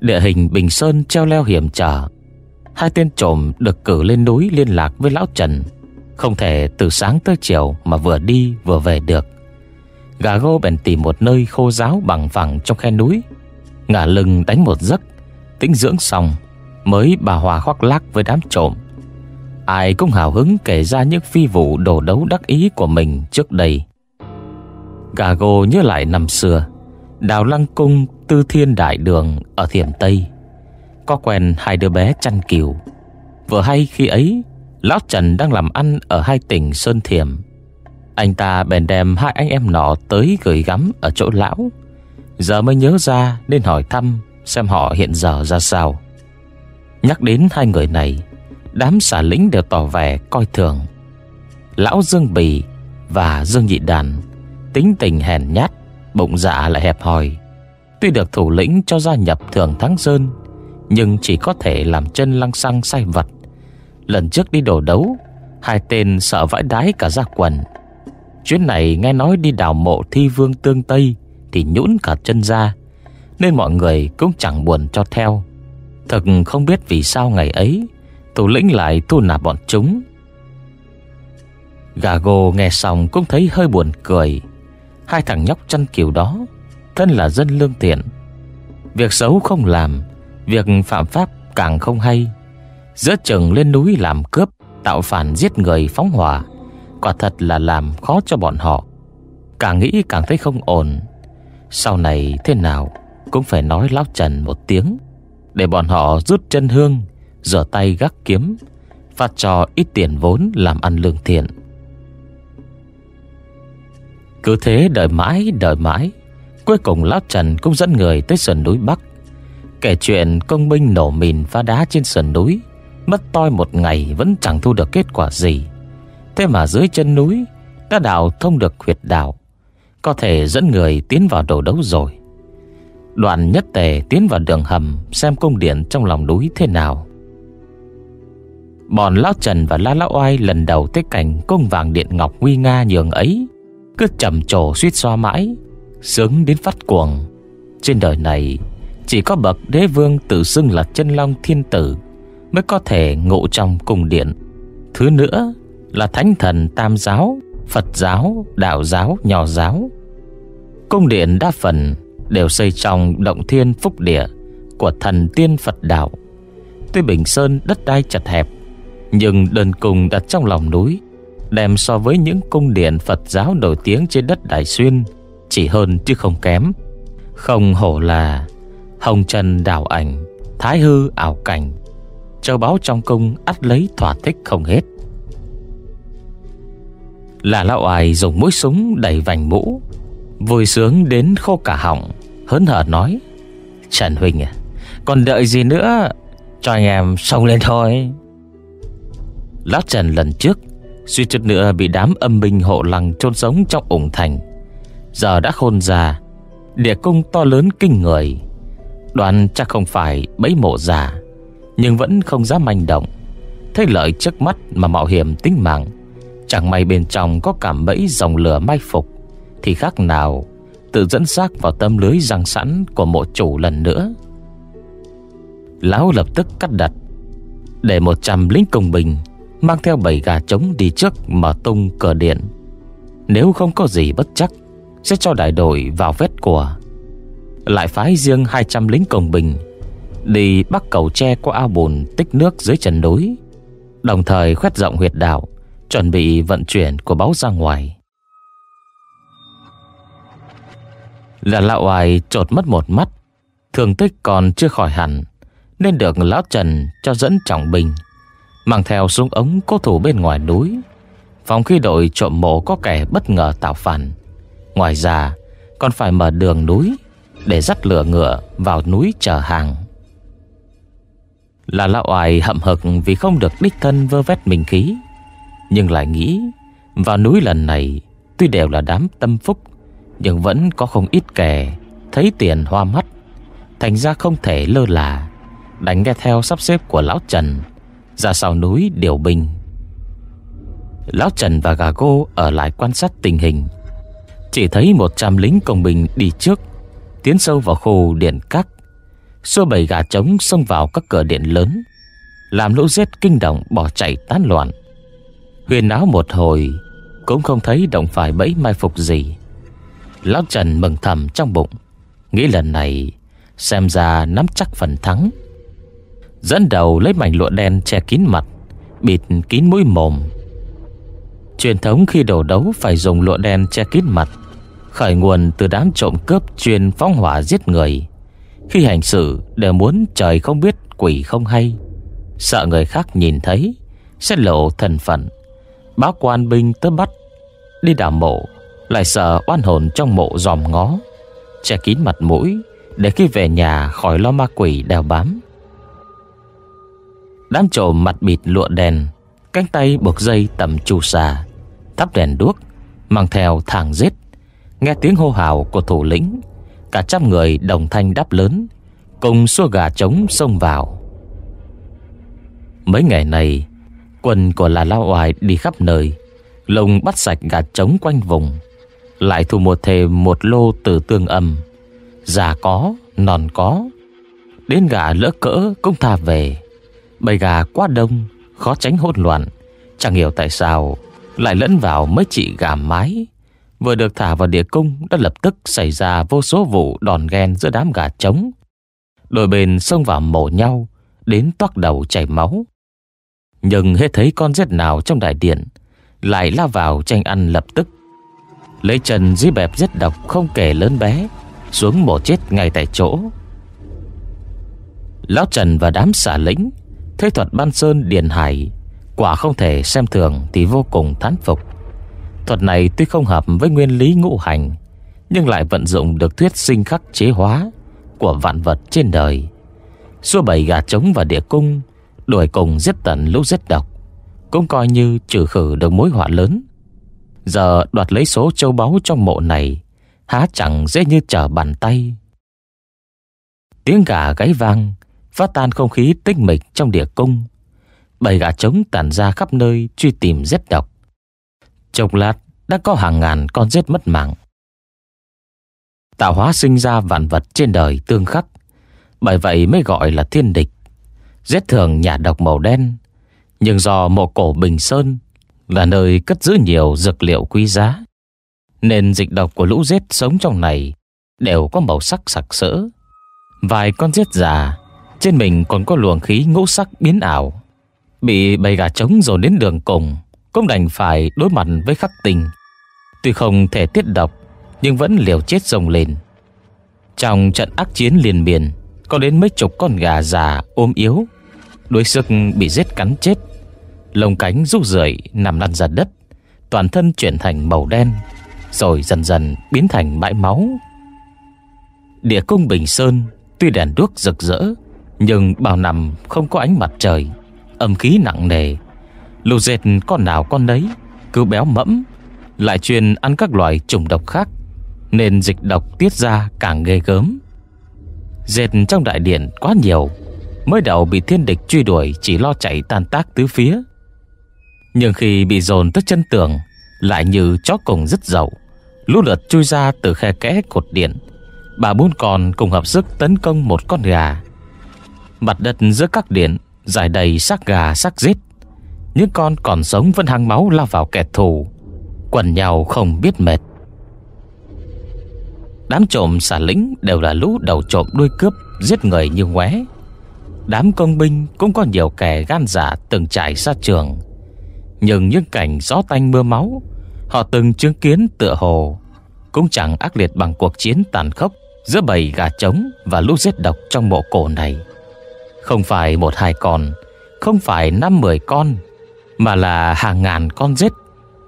Địa hình Bình Sơn treo leo hiểm trở. Hai tên trộm được cử lên núi liên lạc với Lão Trần. Không thể từ sáng tới chiều mà vừa đi vừa về được. Gà gô bèn tìm một nơi khô giáo bằng phẳng trong khe núi. Ngả lưng đánh một giấc, Tĩnh dưỡng xong, Mới bà Hòa khoác lác với đám trộm. Ai cũng hào hứng kể ra những phi vụ đổ đấu đắc ý của mình trước đây. Gà gô nhớ lại năm xưa, Đào Lăng Cung Tư Thiên Đại Đường ở Thiểm Tây. Có quen hai đứa bé chăn kiều. Vừa hay khi ấy, Lão Trần đang làm ăn ở hai tỉnh Sơn Thiểm. Anh ta bèn đem hai anh em nọ tới gửi gắm ở chỗ lão. Giờ mới nhớ ra nên hỏi thăm Xem họ hiện giờ ra sao. Nhắc đến hai người này Đám xả lính đều tỏ vẻ coi thường. Lão Dương Bì và Dương Nhị Đàn Tính tình hèn nhát, Bụng dạ lại hẹp hòi. Tuy được thủ lĩnh cho gia nhập thường thắng sơn, Nhưng chỉ có thể làm chân lăng xăng say vật. Lần trước đi đổ đấu, Hai tên sợ vãi đái cả ra quần. Chuyến này nghe nói đi đào mộ thi vương tương Tây Thì nhũn cả chân ra, Nên mọi người cũng chẳng buồn cho theo. Thật không biết vì sao ngày ấy Thủ lĩnh lại thu nạp bọn chúng. Gà gồ nghe xong cũng thấy hơi buồn cười. Hai thằng nhóc chăn kiều đó, Thân là dân lương thiện. Việc xấu không làm, Việc phạm pháp càng không hay. Giữa chừng lên núi làm cướp, Tạo phản giết người, phóng hỏa, Quả thật là làm khó cho bọn họ. Càng nghĩ càng thấy không ổn. Sau này thế nào Cũng phải nói Lão Trần một tiếng, Để bọn họ rút chân hương Rửa tay gác kiếm Phát cho ít tiền vốn làm ăn lương thiện. Cứ thế đợi mãi đợi mãi Cuối cùng Lão Trần cũng dẫn người tới sườn núi Bắc. Kể chuyện công binh nổ mìn phá đá trên sườn núi Mất toi một ngày vẫn chẳng thu được kết quả gì. Thế mà dưới chân núi Đã đào thông được huyệt đạo, Có thể dẫn người tiến vào đồ đấu rồi. Đoàn nhất tề tiến vào đường hầm Xem cung điện trong lòng núi thế nào. Bọn Lão Trần và La Lão Oai lần đầu thấy cảnh cung vàng điện ngọc nguy nga nhường ấy cứ trầm trồ suýt xoa mãi Sướng đến phát cuồng. Trên đời này Chỉ có bậc đế vương tự xưng là chân long thiên tử Mới có thể ngộ trong cung điện. Thứ nữa là thánh thần tam giáo Phật giáo, đạo giáo, nhỏ giáo. Cung điện đa phần Đều xây trong động thiên phúc địa Của thần tiên Phật đạo. Tuy Bình Sơn đất đai chật hẹp nhưng đơn cung đặt trong lòng núi, Đem so với những cung điện Phật giáo nổi tiếng trên đất Đại Xuyên, Chỉ hơn chứ không kém. Không hổ là Hồng Trần đảo ảnh, Thái hư ảo cảnh, Châu báu trong cung ắt lấy thỏa thích không hết. Là lão oai dùng mũi súng đẩy vành mũ, Vui sướng đến khô cả họng, Hớn hở nói, Trần Huynh à Còn đợi gì nữa, Cho anh em xông lên thôi. Lão Trần lần trước. Suy chút nữa bị đám âm binh hộ lăng chôn sống trong ủng thành. Giờ đã khôn già, Địa cung to lớn kinh người. Đoàn chắc không phải bấy mộ già, Nhưng vẫn không dám manh động. Thấy lợi trước mắt mà mạo hiểm tính mạng, Chẳng may bên trong có cảm bẫy dòng lửa mai phục, Thì khác nào Tự dẫn xác vào tâm lưới răng sẵn Của mộ chủ lần nữa. Lão lập tức cắt đặt, Để 100 lính công bình Mang theo bảy gà trống đi trước Mở tung cờ điện. Nếu không có gì bất chắc Sẽ cho đại đội vào vết của. Lại phái riêng 200 lính công bình Đi bắt cầu tre qua ao bùn Tích nước dưới chân núi Đồng thời khoét rộng huyệt đạo, Chuẩn bị vận chuyển của báo ra ngoài. Là lão oai trột mất một mắt Thường tích còn chưa khỏi hẳn Nên được lão Trần cho dẫn trọng bình. Mang theo súng ống cố thủ bên ngoài núi. Phòng khi đội trộm mộ có kẻ bất ngờ tạo phản. Ngoài ra, còn phải mở đường núi Để dắt lửa ngựa vào núi chở hàng. Là lão oai hậm hực vì không được đích thân vơ vét mình khí. Nhưng lại nghĩ, Vào núi lần này, Tuy đều là đám tâm phúc, Nhưng vẫn có không ít kẻ Thấy tiền hoa mắt. Thành ra không thể lơ là Đánh nghe theo sắp xếp của Lão Trần. Ra sau núi điều binh Lão Trần và gà cô Ở lại quan sát tình hình. Chỉ thấy 100 lính công binh đi trước, Tiến sâu vào khu điện cắt Xua bầy gà trống xông vào các cửa điện lớn, Làm lũ rết kinh động bỏ chạy tán loạn. Huyền áo một hồi, Cũng không thấy động phải bẫy mai phục gì. Lão Trần mừng thầm trong bụng, Nghĩ lần này, Xem ra nắm chắc phần thắng. Dẫn đầu lấy mảnh lụa đen che kín mặt, Bịt kín mũi mồm. Truyền thống khi đổ đấu Phải dùng lụa đen che kín mặt, Khởi nguồn từ đám trộm cướp Chuyên phóng hỏa giết người. Khi hành xử đều muốn trời không biết Quỷ không hay. Sợ người khác nhìn thấy, Sẽ lộ thần phận. Báo quan binh tới bắt, Đi đảo mộ, Lại sợ oan hồn trong mộ dòm ngó. Che kín mặt mũi Để khi về nhà khỏi lo ma quỷ đeo bám. Đám trộm mặt bịt lụa đèn Cánh tay buộc dây tầm chu xà Thắp đèn đuốc Mang theo thẳng giết. Nghe tiếng hô hào của thủ lĩnh Cả trăm người đồng thanh đáp lớn Cùng xua gà trống xông vào. Mấy ngày này Quân của là lao oai đi khắp nơi Lồng bắt sạch gà trống quanh vùng Lại thu mua thêm một lô từ tương âm. Già có, non có Đến gà lỡ cỡ cũng tha về. Bầy gà quá đông, Khó tránh hỗn loạn. Chẳng hiểu tại sao Lại lẫn vào mấy chị gà mái. Vừa được thả vào địa cung, Đã lập tức xảy ra vô số vụ đòn ghen Giữa đám gà trống. Đôi bên xông vào mổ nhau, Đến toát đầu chảy máu. Nhưng hết thấy con rết nào trong đại điện, Lại lao vào tranh ăn lập tức. Lấy chân dưới bẹp rết độc Không kể lớn bé, Xuống mổ chết ngay tại chỗ. Lão Trần và đám xả lĩnh Thế thuật ban sơn điền hải, Quả không thể xem thường Thì vô cùng thán phục. Thuật này tuy không hợp với nguyên lý ngũ hành, Nhưng lại vận dụng được thuyết sinh khắc chế hóa Của vạn vật trên đời. Xua bầy gà trống và địa cung, Đuổi cùng giết tận lũ giết độc, Cũng coi như trừ khử được mối họa lớn. Giờ đoạt lấy số châu báu trong mộ này, Há chẳng dễ như trở bàn tay. Tiếng gà gáy vang Phá tan không khí tích mịch trong địa cung. Bầy gà trống tản ra khắp nơi Truy tìm rết độc. Trong lát, đã có hàng ngàn con rết mất mạng. Tạo hóa sinh ra vạn vật trên đời tương khắc. Bởi vậy mới gọi là thiên địch. Rết thường nhà độc màu đen. Nhưng do mộ cổ Bình Sơn Là nơi cất giữ nhiều dược liệu quý giá, Nên dịch độc của lũ rết sống trong này Đều có màu sắc sặc sỡ. Vài con rết già trên mình còn có luồng khí ngũ sắc biến ảo. Bị bầy gà trống dồn đến đường cùng, Cũng đành phải đối mặt với khắc tình Tuy không thể tiết độc, Nhưng vẫn liều chết rồng lên. Trong trận ác chiến liền miền Có đến mấy chục con gà già ôm yếu. Đuối sức bị giết cắn chết. Lông cánh rút rượi nằm lăn ra đất. Toàn thân chuyển thành màu đen, Rồi dần dần biến thành bãi máu. Địa cung Bình Sơn Tuy đèn đuốc rực rỡ nhưng bao năm không có ánh mặt trời, Âm khí nặng nề. Lù dệt con nào con nấy, Cứ béo mẫm, Lại chuyên ăn các loại trùng độc khác, Nên dịch độc tiết ra càng ghê gớm. Dệt trong đại điện quá nhiều, Mới đầu bị thiên địch truy đuổi Chỉ lo chạy tan tác tứ phía. Nhưng khi bị dồn tới chân tường, Lại như chó cùng rất dậu, Lũ lượt chui ra từ khe kẽ cột điện. Bà bốn con cùng hợp sức tấn công một con gà. Mặt đất giữa các điện, Dài đầy xác gà, xác giết Những con còn sống vẫn hăng máu lao vào kẻ thù, Quần nhau không biết mệt. Đám trộm xả lĩnh đều là lũ đầu trộm đuôi cướp, Giết người như ngoé. Đám công binh cũng có nhiều kẻ gan dạ từng trải xa trường. Nhưng những cảnh gió tanh mưa máu, Họ từng chứng kiến tựa hồ, Cũng chẳng ác liệt bằng cuộc chiến tàn khốc Giữa bầy gà trống và lũ giết độc trong mộ cổ này không phải một hai con không phải năm mười con, mà là hàng ngàn con rết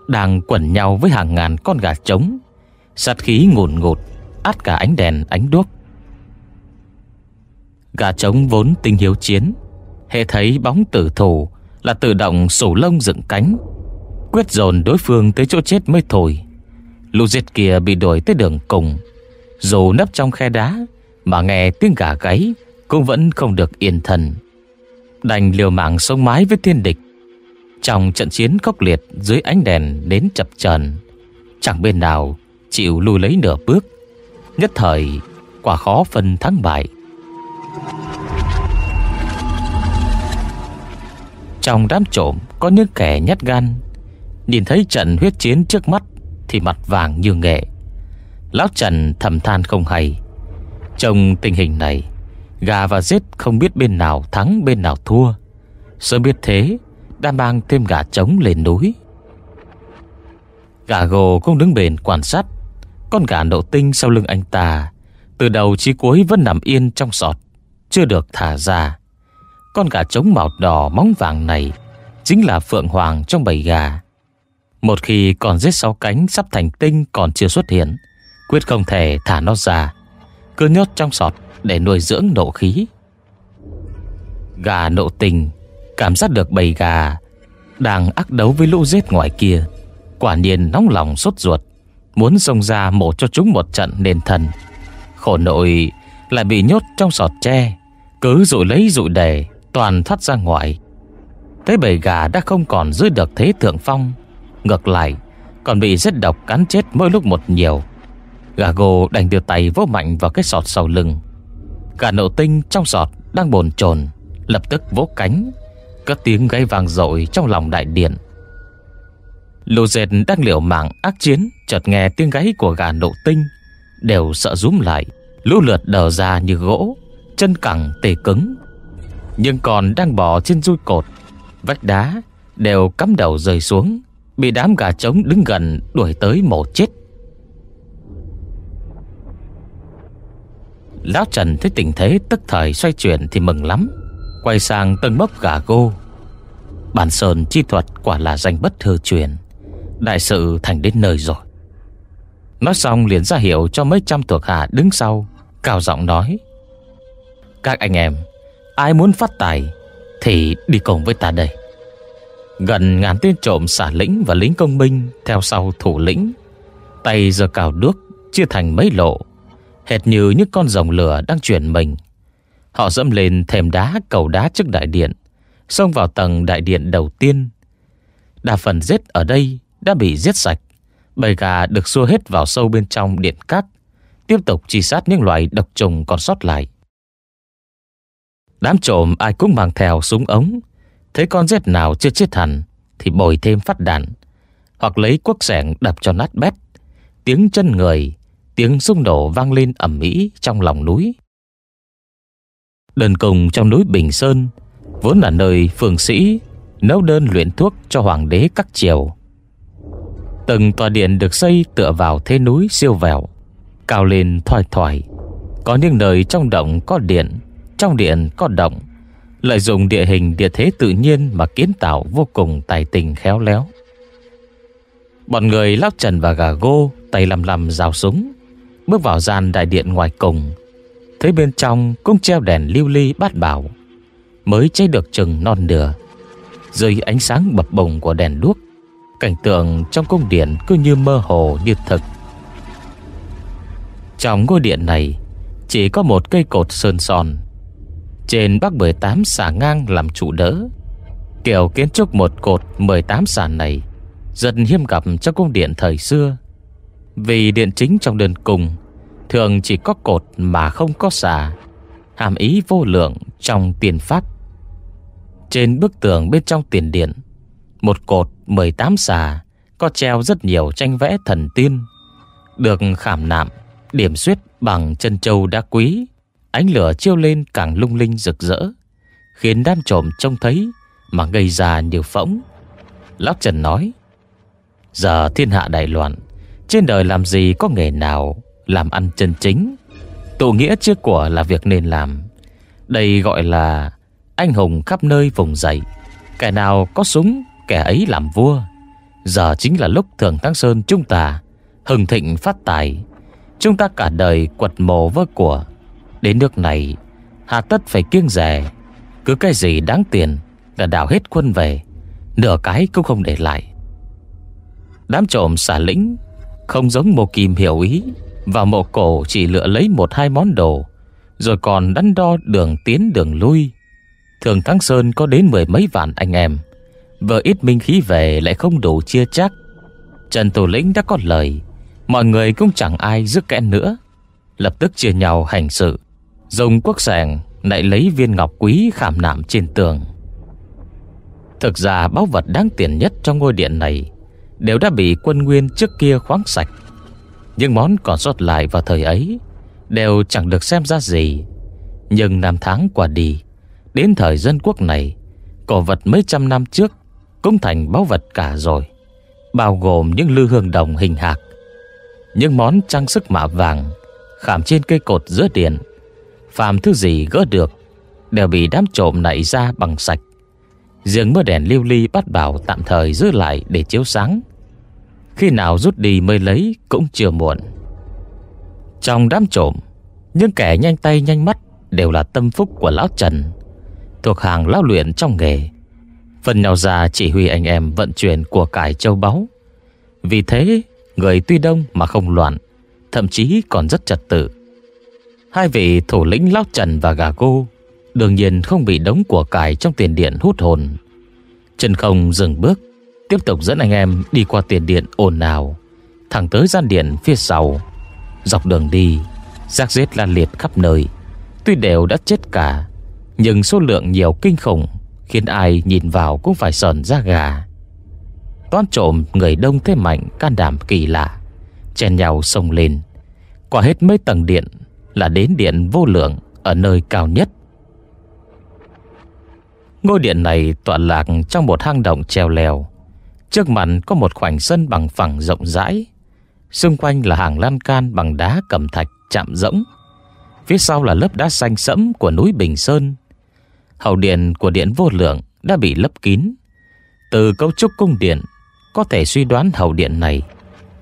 đang quẩn nhau với hàng ngàn con gà trống, sát khí ngùn ngụt, át cả ánh đèn ánh đuốc. Gà trống vốn tinh hiếu chiến, hệ thấy bóng tử thủ là tự động sổ lông dựng cánh, quyết dồn đối phương tới chỗ chết mới thôi. Lũ giết kia bị đuổi tới đường cùng, dù nấp trong khe đá mà nghe tiếng gà gáy cũng vẫn không được yên thần. Đành liều mạng sống mái với thiên địch. Trong trận chiến khốc liệt Dưới ánh đèn đến chập chờn, Chẳng bên nào chịu lùi lấy nửa bước. Nhất thời, Quả khó phân thắng bại. Trong đám trộm Có những kẻ nhát gan, Nhìn thấy trận huyết chiến trước mắt Thì mặt vàng như nghệ. Lão Trần thầm than không hay. Trong tình hình này Gà và giết không biết bên nào thắng, bên nào thua. Sớm biết thế, Đã mang thêm gà trống lên núi. Gà gồ cũng đứng bền quan sát. Con gà nộ tinh sau lưng anh ta, Từ đầu chí cuối vẫn nằm yên trong sọt, Chưa được thả ra. Con gà trống màu đỏ móng vàng này Chính là phượng hoàng trong bầy gà. Một khi còn giết sáu cánh Sắp thành tinh còn chưa xuất hiện, Quyết không thể thả nó ra. Cứ nhốt trong sọt để nuôi dưỡng nộ khí. Gà nộ tình cảm giác được bầy gà đang ác đấu với lũ giết ngoài kia, quả nhiên nóng lòng sốt ruột, muốn xông ra mổ cho chúng một trận nền thần. Khổ nội lại bị nhốt trong sọt tre, cứ dụi lấy dụi đề, toàn thoát ra ngoài. Thế bầy gà đã không còn giữ được thế thượng phong, ngược lại còn bị rất độc cắn chết mỗi lúc một nhiều. Gà gồ đành đưa tay vô mạnh vào cái sọt sau lưng Cả nậu tinh trong giọt đang bồn chồn, Lập tức vỗ cánh. Các tiếng gáy vang dội trong lòng đại điện. Lô dệt đang liều mạng ác chiến, Chợt nghe tiếng gáy của gà nậu tinh. Đều sợ rúm lại, Lũ lượt đờ ra như gỗ, Chân cẳng tề cứng. Nhưng còn đang bò trên dui cột, Vách đá đều cắm đầu rơi xuống, Bị đám gà trống đứng gần đuổi tới mổ chết. Lão Trần thấy tình thế tức thời xoay chuyển thì mừng lắm, Quay sang tân bốc gà gô. Bản sơn chi thuật quả là danh bất hư truyền, Đại sự thành đến nơi rồi. Nói xong liền ra hiệu cho mấy trăm thuộc hạ đứng sau, Cao giọng nói, Các anh em, Ai muốn phát tài Thì đi cùng với ta đây. Gần ngàn tên trộm xả lĩnh và lính công binh Theo sau thủ lĩnh, Tay giờ cào đuốc, Chia thành mấy lộ hệt như những con rồng lửa đang chuyển mình. Họ dẫm lên thềm đá cầu đá trước đại điện, xông vào tầng đại điện đầu tiên. Đa phần giết ở đây đã bị giết sạch, bầy gà được xua hết vào sâu bên trong điện cát, tiếp tục truy sát những loài độc trùng còn sót lại. Đám trộm ai cũng mang theo súng ống, thấy con rết nào chưa chết hẳn thì bồi thêm phát đạn, hoặc lấy quốc sẻng đập cho nát bét. Tiếng chân người Tiếng xung nổ vang lên ầm ĩ trong lòng núi. Đơn cùng trong núi Bình Sơn vốn là nơi phường sĩ nấu đơn luyện thuốc cho hoàng đế các triều. Từng tòa điện được xây tựa vào thế núi siêu vẹo, cao lên thoải thoải. Có những nơi trong động có điện, trong điện có động, lợi dụng địa hình địa thế tự nhiên mà kiến tạo vô cùng tài tình khéo léo. Bọn người lóc trần và gà gô tay lầm lầm rào súng, Bước vào gian đại điện ngoài cùng Thấy bên trong cũng treo đèn lưu ly bát bảo, Mới cháy được chừng non nửa. Dưới ánh sáng bập bùng của đèn đuốc, Cảnh tượng trong cung điện cứ như mơ hồ như thực. Trong ngôi điện này, Chỉ có một cây cột sơn son. Trên bắc 18 xà ngang làm trụ đỡ, Kiểu kiến trúc một cột 18 xà này, Rất hiếm gặp trong cung điện thời xưa. Vì điện chính trong đơn cung Thường chỉ có cột mà không có xà, Hàm ý vô lượng trong tiền pháp. Trên bức tường bên trong tiền điện, Một cột 18 xà Có treo rất nhiều tranh vẽ thần tiên, Được khảm nạm, Điểm xuyết bằng chân châu đá quý. Ánh lửa chiếu lên càng lung linh rực rỡ, Khiến đám trộm trông thấy Mà gây ra nhiều phỗng. Lão Trần nói, Giờ thiên hạ đại loạn, trên đời làm gì có nghề nào làm ăn chân chính. Tụ nghĩa chưa của là việc nên làm. Đây gọi là anh hùng khắp nơi vùng dậy. Kẻ nào có súng, Kẻ ấy làm vua. Giờ chính là lúc Thường Thắng Sơn chúng ta Hừng thịnh phát tài. Chúng ta cả đời quật mồ vơ của. Đến nước này, Hà tất phải kiêng rẻ Cứ cái gì đáng tiền Là đào hết quân về. Nửa cái cũng không để lại. Đám trộm xả lĩnh, Không giống mồ kim hiểu ý. Và mộ cổ chỉ lựa lấy một hai món đồ, Rồi còn đắn đo đường tiến đường lui. Thường Thắng Sơn có đến mười mấy vạn anh em, Vợ ít minh khí về lại không đủ chia chắc. Trần tù Lĩnh đã có lời, Mọi người cũng chẳng ai dứt kẽn nữa. Lập tức chia nhau hành sự, Dùng quốc sàng Lại lấy viên ngọc quý khảm nạm trên tường. Thực ra báu vật đáng tiền nhất trong ngôi điện này Đều đã bị quân nguyên trước kia khoáng sạch những món còn sót lại vào thời ấy Đều chẳng được xem ra gì. Nhưng năm tháng qua đi, Đến thời dân quốc này, Cổ vật mấy trăm năm trước Cũng thành báu vật cả rồi, Bao gồm những lư hương đồng hình hạc, Những món trang sức mạ vàng Khảm trên cây cột giữa điện. Phàm thứ gì gỡ được Đều bị đám trộm nảy ra bằng sạch. Riêng mưa đèn lưu ly bắt bảo tạm thời giữ lại để chiếu sáng. Khi nào rút đi mới lấy cũng chưa muộn. Trong đám trộm, Những kẻ nhanh tay nhanh mắt Đều là tâm phúc của Lão Trần, Thuộc hàng lão luyện trong nghề. Phần nhau ra chỉ huy anh em vận chuyển của cải châu báu. Vì thế, Người tuy đông mà không loạn, Thậm chí còn rất trật tự. Hai vị thủ lĩnh Lão Trần và Gà Cô Đương nhiên không bị đống của cải trong tiền điện hút hồn. Trần không dừng bước Tiếp tục dẫn anh em đi qua tiền điện ồn ào, Thẳng tới gian điện phía sau. Dọc đường đi, Rác rết lan liệt khắp nơi, Tuy đều đã chết cả, Nhưng số lượng nhiều kinh khủng Khiến ai nhìn vào cũng phải sờn ra gà. Toán trộm người đông thế mạnh Can đảm kỳ lạ, Chen nhau sông lên. Qua hết mấy tầng điện Là đến điện vô lượng Ở nơi cao nhất. Ngôi điện này tọa lạc trong một hang động treo leo Trước mặt có một khoảnh sân bằng phẳng rộng rãi. Xung quanh là hàng lan can bằng đá cẩm thạch chạm rỗng. Phía sau là lớp đá xanh sẫm của núi Bình Sơn. Hậu điện của điện vô lượng đã bị lấp kín. Từ cấu trúc cung điện, Có thể suy đoán hậu điện này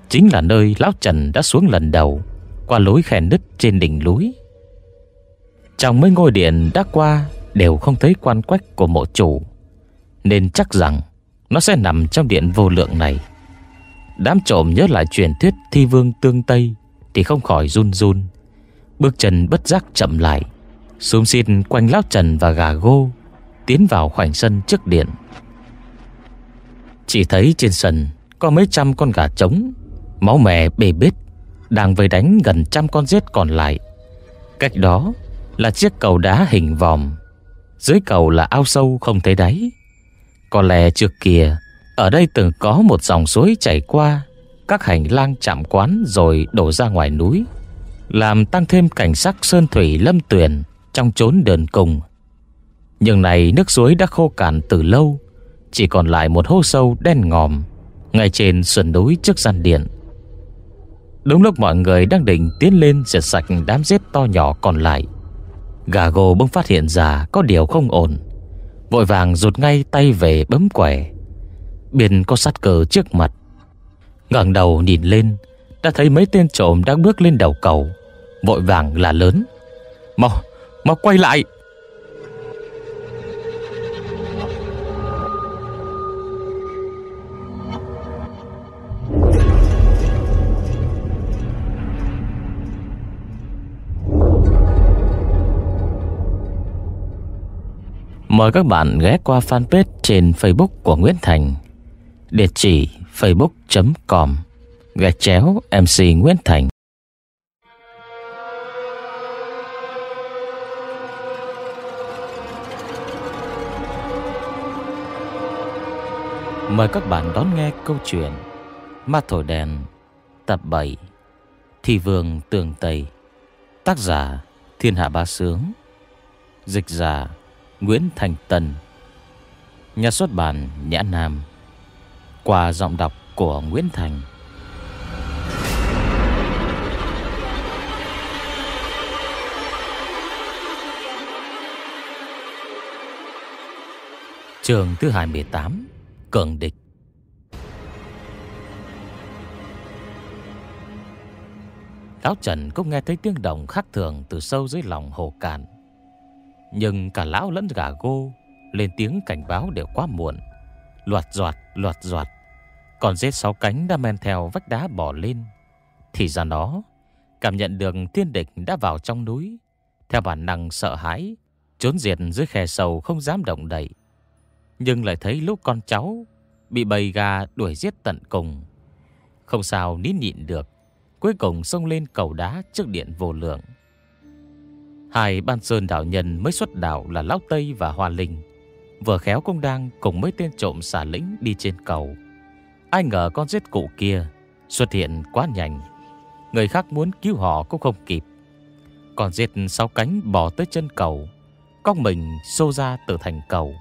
Chính là nơi Lão Trần đã xuống lần đầu, Qua lối khe nứt trên đỉnh núi. Trong mấy ngôi điện đã qua, Đều không thấy quan quách của mộ chủ, Nên chắc rằng nó sẽ nằm trong điện vô lượng này. Đám trộm nhớ lại truyền thuyết Thi vương tương Tây Thì không khỏi run run. Bước chân bất giác chậm lại. Xúm xin quanh lão trần và gà gô Tiến vào khoảnh sân trước điện. Chỉ thấy trên sân Có mấy trăm con gà trống, Máu mè bề bết, Đang vây đánh gần trăm con rết còn lại. Cách đó là chiếc cầu đá hình vòm. Dưới cầu là ao sâu không thấy đáy. Có lẽ trước kia, Ở đây từng có một dòng suối chảy qua, Các hành lang chạm quán Rồi đổ ra ngoài núi, Làm tăng thêm cảnh sắc sơn thủy lâm tuyền Trong chốn đơn cùng. Nhưng này nước suối đã khô cạn từ lâu, Chỉ còn lại một hố sâu đen ngòm Ngay trên sườn núi trước gian điện. Đúng lúc mọi người đang định tiến lên Diệt sạch đám rết to nhỏ còn lại Gà gồ bỗng phát hiện ra Có điều không ổn. Vội vàng rụt ngay tay về bấm quẻ. Biển có sát cờ trước mặt. Ngẩng đầu nhìn lên Đã thấy mấy tên trộm đang bước lên đầu cầu. Vội vàng là lớn. Mau, mau quay lại! Mời các bạn ghé qua fanpage trên Facebook của Nguyễn Thành. Địa chỉ facebook.com Gạch chéo MC Nguyễn Thành. Mời các bạn đón nghe câu chuyện Ma Thổi Đèn, Tập 7 Thị Vương Tường Tây, Tác giả Thiên Hạ Ba Sướng, Dịch giả Nguyễn Thành Tần, Nhà xuất bản Nhã Nam. Qua giọng đọc của Nguyễn Thành. Trường thứ 28 Cường địch. Lão Trần cũng nghe thấy tiếng động khác thường từ sâu dưới lòng hồ cạn. Nhưng cả lão lẫn gà gô lên tiếng cảnh báo đều quá muộn. Loạt giọt, loạt giọt. Còn dết sáu cánh đã men theo vách đá bỏ lên. Thì ra nó cảm nhận được thiên địch đã vào trong núi. Theo bản năng sợ hãi, trốn diệt dưới khe sâu không dám động đậy. Nhưng lại thấy lúc con cháu bị bầy gà đuổi giết tận cùng. Không sao nín nhịn được Cuối cùng xông lên cầu đá trước điện vô lượng Hai ban sơn đạo nhân mới xuất đạo là Lão Tây và Hoa Linh. Vừa khéo cũng đang cùng mấy tên trộm xả lĩnh đi trên cầu. Ai ngờ con giết cụ kia, xuất hiện quá nhanh. Người khác muốn cứu họ cũng không kịp. Còn giết sáu cánh bỏ tới chân cầu, Con mình xô ra từ thành cầu.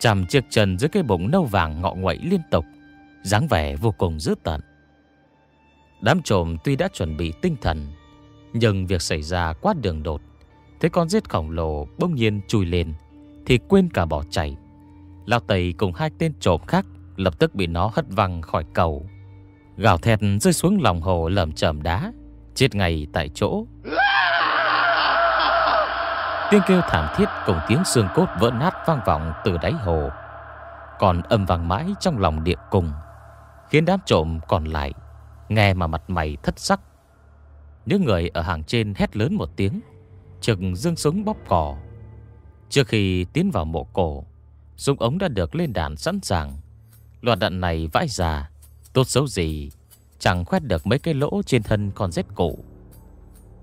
Chằm chiếc chân dưới cái bụng nâu vàng ngọ nguậy liên tục, dáng vẻ vô cùng dữ tận Đám trộm tuy đã chuẩn bị tinh thần, Nhưng việc xảy ra quá đường đột. Thế con giết khổng lồ bỗng nhiên chui lên, Thì quên cả bỏ chạy. Lao Tây cùng hai tên trộm khác Lập tức bị nó hất văng khỏi cầu. Gào thét rơi xuống lòng hồ lầm chởm đá, Chết ngay tại chỗ. Tiếng kêu thảm thiết cùng tiếng xương cốt vỡ nát vang vọng từ đáy hồ, Còn âm vang mãi trong lòng địa cung, Khiến đám trộm còn lại Nghe mà mặt mày thất sắc. Những người ở hàng trên hét lớn một tiếng Trực dương súng bóp cỏ Trước khi tiến vào mộ cổ, Súng ống đã được lên đàn sẵn sàng. Loạt đạn này vãi già Tốt xấu gì, Chẳng khoét được mấy cái lỗ trên thân con rết cổ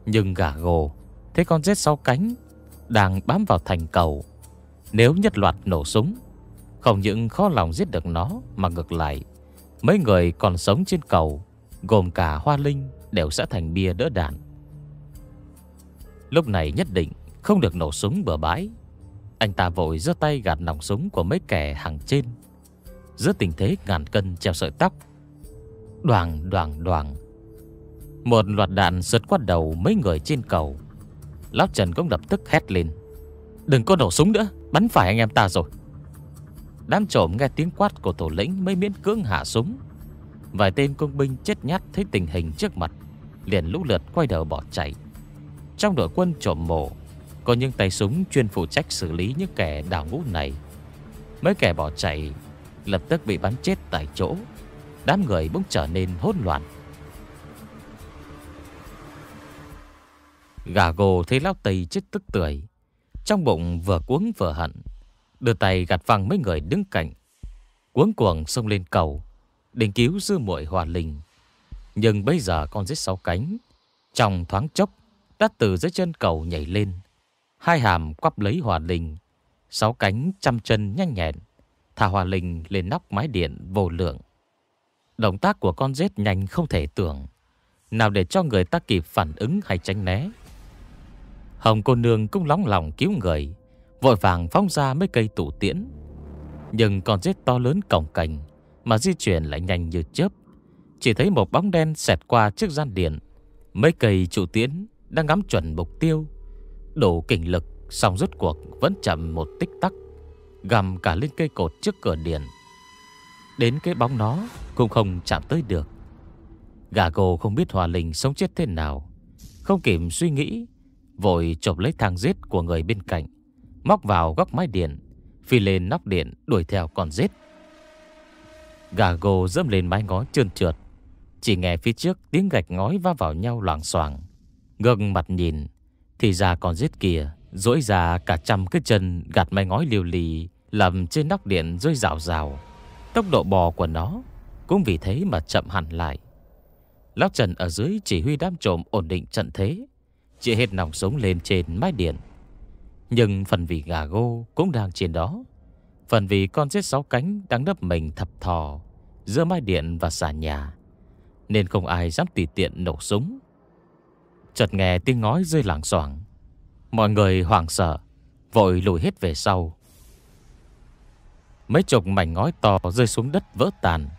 Nhưng gà gồ thấy con rết sau cánh Đang bám vào thành cầu, Nếu nhất loạt nổ súng, Không những khó lòng giết được nó Mà ngược lại, Mấy người còn sống trên cầu, Gồm cả Hoa Linh đều sẽ thành bia đỡ đạn. Lúc này nhất định không được nổ súng bừa bãi. Anh ta vội giơ tay gạt nòng súng của mấy kẻ hàng trên. Giữa tình thế ngàn cân treo sợi tóc. Đoàn đoàn đoàn Một loạt đạn rớt qua đầu mấy người trên cầu. Lão Trần cũng lập tức hét lên. Đừng có nổ súng nữa, Bắn phải anh em ta rồi. Đám trộm nghe tiếng quát của tổ lĩnh Mới miễn cưỡng hạ súng. Vài tên công binh chết nhát thấy tình hình trước mặt, Liền lũ lượt quay đầu bỏ chạy. Trong đội quân trộm mộ, Có những tay súng chuyên phụ trách xử lý những kẻ đào ngũ này. Mấy kẻ bỏ chạy, Lập tức bị bắn chết tại chỗ. Đám người bỗng trở nên hỗn loạn. Gà gồ thấy lão Tây chết tức tưởi, Trong bụng vừa cuống vừa hận, Đưa tay gạt văng mấy người đứng cạnh. Cuống cuồng xông lên cầu, Định cứu dư muội hòa linh. Nhưng bây giờ con giết sáu cánh, Trong thoáng chốc đã từ dưới chân cầu nhảy lên. Hai hàm quắp lấy hòa linh. Sáu cánh trăm chân nhanh nhẹn. Thả hòa linh lên nóc mái điện vô lượng. Động tác của con rết nhanh không thể tưởng. Nào để cho người ta kịp phản ứng hay tránh né. Hồng cô nương cũng lóng lòng cứu người. Vội vàng phóng ra mấy cây tủ tiễn. Nhưng con rết to lớn cổng cành mà di chuyển lại nhanh như chớp. Chỉ thấy một bóng đen xẹt qua trước gian điện. Mấy cây trụ tiễn. Đang ngắm chuẩn mục tiêu. Đủ kình lực Xong rút cuộc vẫn chậm một tích tắc, Gầm cả lên cây cột trước cửa điện. Đến cái bóng nó Cũng không chạm tới được. Gà gồ không biết hòa linh sống chết thế nào. Không kịp suy nghĩ, Vội chộp lấy thang giết của người bên cạnh, Móc vào góc mái điện, Phi lên nóc điện đuổi theo con giết. Gà gồ dâm lên mái ngói trơn trượt, Chỉ nghe phía trước tiếng gạch ngói va vào nhau loảng xoảng. Ngưng mặt nhìn, Thì ra còn giết kia Dỗi ra cả trăm cái chân, gạt mái ngói liều lì, Làm trên nóc điện rơi rào rào Tốc độ bò của nó Cũng vì thế mà chậm hẳn lại Lão Trần ở dưới chỉ huy đám trộm ổn định trận thế, Chỉ hết nòng súng lên trên mái điện Nhưng phần vì gà gô cũng đang trên đó, Phần vì con rết sáu cánh đang nấp mình thập thò giữa mái điện và xà nhà. Nên không ai dám tùy tiện nổ súng. Chợt nghe tiếng ngói rơi lảng xoảng. Mọi người hoảng sợ, vội lùi hết về sau. Mấy chục mảnh ngói to rơi xuống đất vỡ tàn.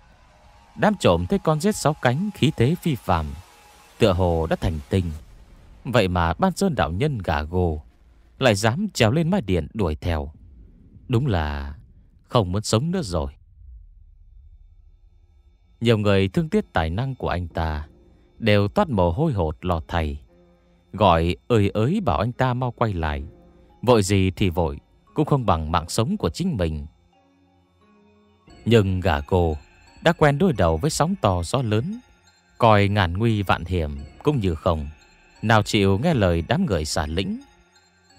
Đám trộm thấy con rết sáu cánh khí thế phi phàm, tựa hồ đã thành tinh. Vậy mà ban sơn đạo nhân gà gồ lại dám trèo lên mái điện đuổi theo. Đúng là Không muốn sống nữa rồi Nhiều người thương tiếc tài năng của anh ta Đều toát mồ hôi hột lọt thầy Gọi ơi ới bảo anh ta mau quay lại. Vội gì thì vội, Cũng không bằng mạng sống của chính mình. Nhưng gà cô Đã quen đối đầu với sóng to gió lớn, Coi ngàn nguy vạn hiểm Cũng như không. Nào chịu nghe lời đám người xả lĩnh.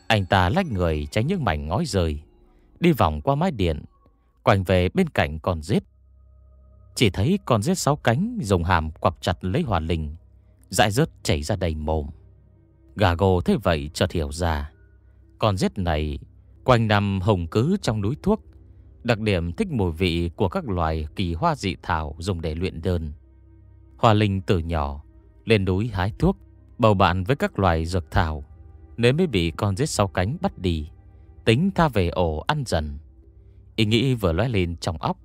Anh ta lách người tránh những mảnh ngói rời, Đi vòng qua mái điện quành về bên cạnh con giết. Chỉ thấy con giết sáu cánh Dùng hàm quặp chặt lấy hòa linh, Dại rớt chảy ra đầy mồm. Gà gồ thế vậy chợt hiểu ra Con rết này Quanh năm hồng cứ trong núi thuốc Đặc điểm thích mùi vị của các loài kỳ hoa dị thảo dùng để luyện đơn. Hoa Linh từ nhỏ lên núi hái thuốc, bầu bạn với các loài dược thảo, nếu mới bị con rết sáu cánh bắt đi, tính tha về ổ ăn dần. Ý nghĩ vừa lóe lên trong óc,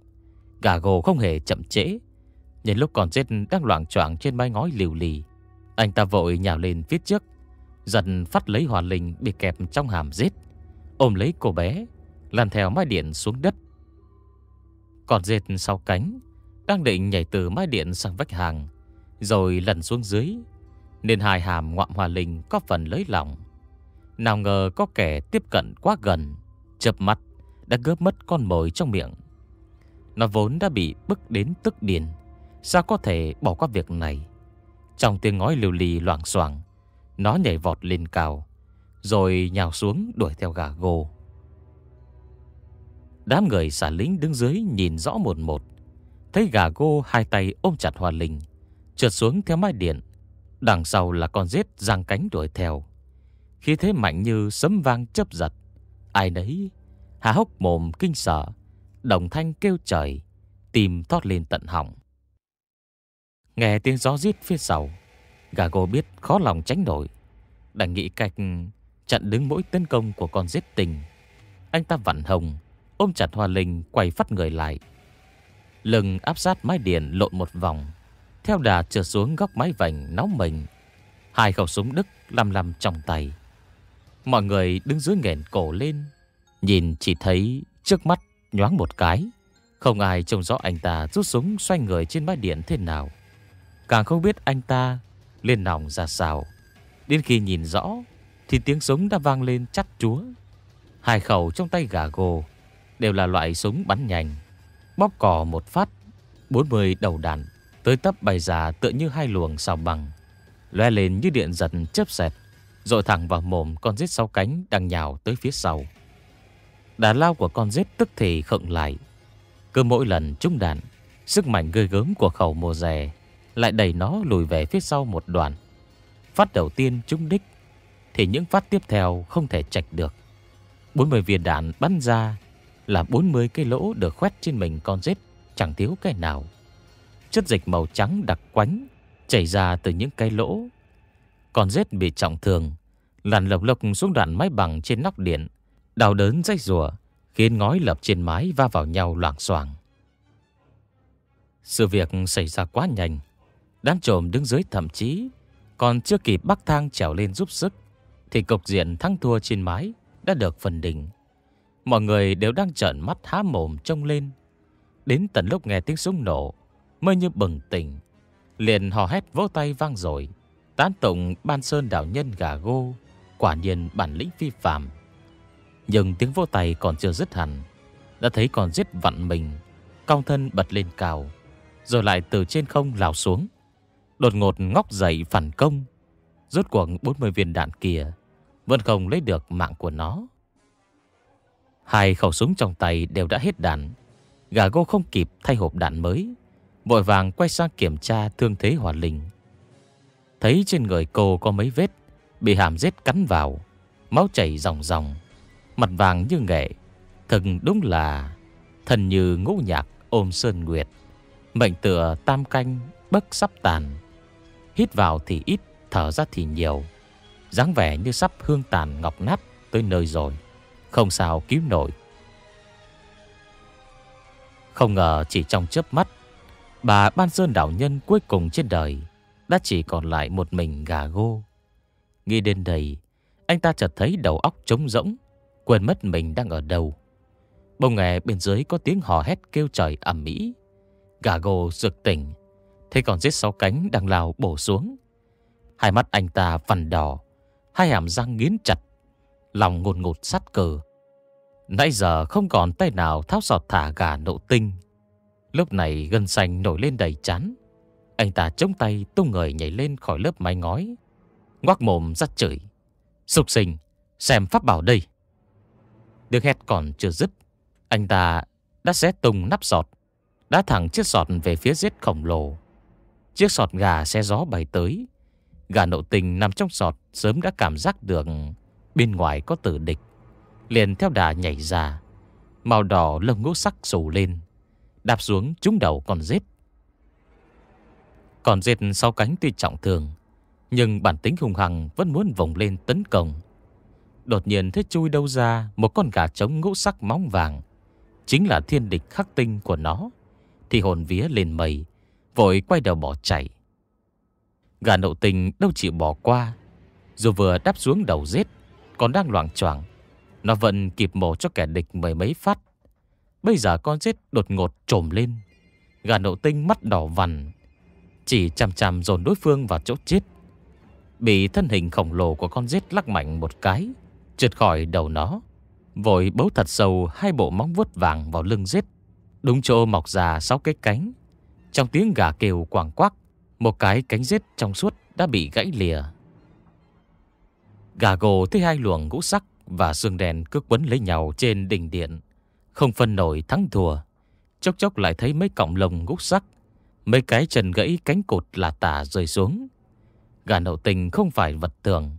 gà gồ không hề chậm trễ. Nhìn lúc con rết đang loạn choạng trên mái ngói liều lì, anh ta vội nhào lên phía trước, dần phát lấy hòa Linh bị kẹp trong hàm giết, ôm lấy cô bé, lăn theo mái điện xuống đất. Còn dệt sau cánh Đang định nhảy từ mái điện sang vách hàng Rồi lần xuống dưới Nên hai hàm ngoạm hòa linh Có phần lấy lòng. Nào ngờ có kẻ tiếp cận quá gần Chập mắt đã gớp mất con mồi trong miệng. Nó vốn đã bị bức đến tức điền Sao có thể bỏ qua việc này? Trong tiếng ngói liều lì loảng xoảng nó nhảy vọt lên cao, Rồi nhào xuống đuổi theo gà gô. Đám người xả lính đứng dưới nhìn rõ một một, Thấy gà gô hai tay ôm chặt Hoa Linh, Trượt xuống theo mái điện, Đằng sau là con rết giang cánh đuổi theo. Khi thế mạnh như sấm vang chấp giật, Ai nấy Há hốc mồm kinh sợ, Đồng thanh kêu trời Tìm thoát lên tận họng. Nghe tiếng gió rít phía sau Gà gô biết khó lòng tránh nổi Đành nghĩ cách chặn đứng mỗi tấn công của con giết tình. Anh ta vặn hồng, Ôm chặt Hoa Linh, quay phát người lại. Lưng áp sát mái điện lộn một vòng. Theo đà trượt xuống góc mái vành, nóng mình Hai khẩu súng Đức lăm lăm trong tay. Mọi người đứng dưới nghẹn cổ lên. Nhìn chỉ thấy trước mắt nhoáng một cái. Không ai trông rõ anh ta rút súng xoay người trên mái điện thế nào. Càng không biết anh ta lên nòng ra sao Đến khi nhìn rõ Thì tiếng súng đã vang lên chắt chúa Hai khẩu trong tay gà gồ đều là loại súng bắn nhanh. Bóp cò một phát, 40 đầu đạn, tới tấp bay ra tựa như hai luồng xào bằng. Loe lên như điện giật chớp xẹt, rồi thẳng vào mồm con rết sáu cánh đang nhào tới phía sau. Đà lao của con rết tức thì khựng lại. Cứ mỗi lần trúng đạn, sức mạnh gây gớm của khẩu mùa rè lại đẩy nó lùi về phía sau một đoạn. Phát đầu tiên trúng đích, thì những phát tiếp theo không thể chạch được. 40 viên đạn bắn ra là 40 cái lỗ được khoét trên mình con rết chẳng thiếu cái nào. Chất dịch màu trắng đặc quánh chảy ra từ những cái lỗ. Con rết bị trọng thương, lăn lộc lộc xuống đoạn mái bằng trên nóc điện, đau đớn rách rùa, khiến ngói lập trên mái va vào nhau loảng xoảng. Sự việc xảy ra quá nhanh, đám trộm đứng dưới thậm chí còn chưa kịp bắc thang trèo lên giúp sức, thì cục diện thắng thua trên mái đã được phần đỉnh. Mọi người đều đang trợn mắt há mồm trông lên. Đến tận lúc nghe tiếng súng nổ Mới như bừng tỉnh Liền hò hét vỗ tay vang rồi Tán tụng ban sơn đảo nhân gà gô Quả nhiên bản lĩnh phi phạm Nhưng tiếng vỗ tay còn chưa dứt hẳn Đã thấy còn giết vặn mình Cong thân bật lên cao Rồi lại từ trên không lao xuống. Đột ngột ngóc dậy phản công Rốt cuộc 40 viên đạn kia Vẫn không lấy được mạng của nó Hai khẩu súng trong tay đều đã hết đạn. Gà gô không kịp thay hộp đạn mới. Vội vàng quay sang kiểm tra thương thế hòa linh. Thấy trên người cô có mấy vết, bị hàm giết cắn vào. Máu chảy ròng ròng. Mặt vàng như nghệ. Thật đúng là thần như ngũ nhạc ôm sơn nguyệt. Mệnh tựa tam canh, bất sắp tàn. Hít vào thì ít, thở ra thì nhiều. dáng vẻ như sắp hương tàn ngọc nát tới nơi rồi. Không sao cứu nổi Không ngờ chỉ trong chớp mắt Bà Ban Sơn đạo nhân cuối cùng trên đời Đã chỉ còn lại một mình gà gô Nghĩ đến đây Anh ta chợt thấy đầu óc trống rỗng Quên mất mình đang ở đâu Bông nghe bên dưới có tiếng hò hét kêu trời ầm mỹ Gà gô rực tỉnh thế còn giết sáu cánh đang lao bổ xuống. Hai mắt anh ta vằn đỏ, Hai hàm răng nghiến chặt, Lòng ngột ngột sắt cờ. Nãy giờ không còn tay nào tháo sọt thả gà nộ tinh. Lúc này gân xanh nổi lên đầy chán. Anh ta chống tay tung người nhảy lên khỏi lớp mái ngói. Ngoác mồm rắt chửi. Sục sinh, Xem pháp bảo đây. Được hét còn chưa dứt, Anh ta đã xé tung nắp sọt Đã thẳng chiếc sọt về phía giết khổng lồ. Chiếc sọt gà xe gió bay tới. Gà nậu tình nằm trong sọt, Sớm đã cảm giác được Bên ngoài có tử địch. Liền theo đà nhảy ra. Màu đỏ lông ngũ sắc sù lên. Đạp xuống trúng đầu con rết. Còn rết sau cánh tuy trọng thường Nhưng bản tính hung hăng Vẫn muốn vòng lên tấn công. Đột nhiên thấy chui đâu ra Một con gà trống ngũ sắc móng vàng. Chính là thiên địch khắc tinh của nó. Thì hồn vía lên mây Vội quay đầu bỏ chạy. Gà nậu tình đâu chịu bỏ qua, Dù vừa đáp xuống đầu giết, Còn đang loạn choạng Nó vẫn kịp mổ cho kẻ địch mười mấy phát. Bây giờ con giết đột ngột trồm lên, Gà nậu tinh mắt đỏ vằn, Chỉ chằm chằm dồn đối phương vào chỗ chết. Bị thân hình khổng lồ của con giết lắc mạnh một cái, Trượt khỏi đầu nó, Vội bấu thật sâu hai bộ móng vuốt vàng vào lưng giết. Đúng chỗ mọc ra sáu cái cánh trong tiếng gà kêu quảng quắc Một cái cánh giết trong suốt đã bị gãy lìa. Gà gồ thấy hai luồng ngũ sắc Và xương đèn cứ quấn lấy nhau trên đỉnh điện Không phân nổi thắng thua. Chốc chốc lại thấy mấy cọng lồng ngũ sắc Mấy cái chân gãy cánh cột là tả rơi xuống. Gà nậu tình không phải vật thường,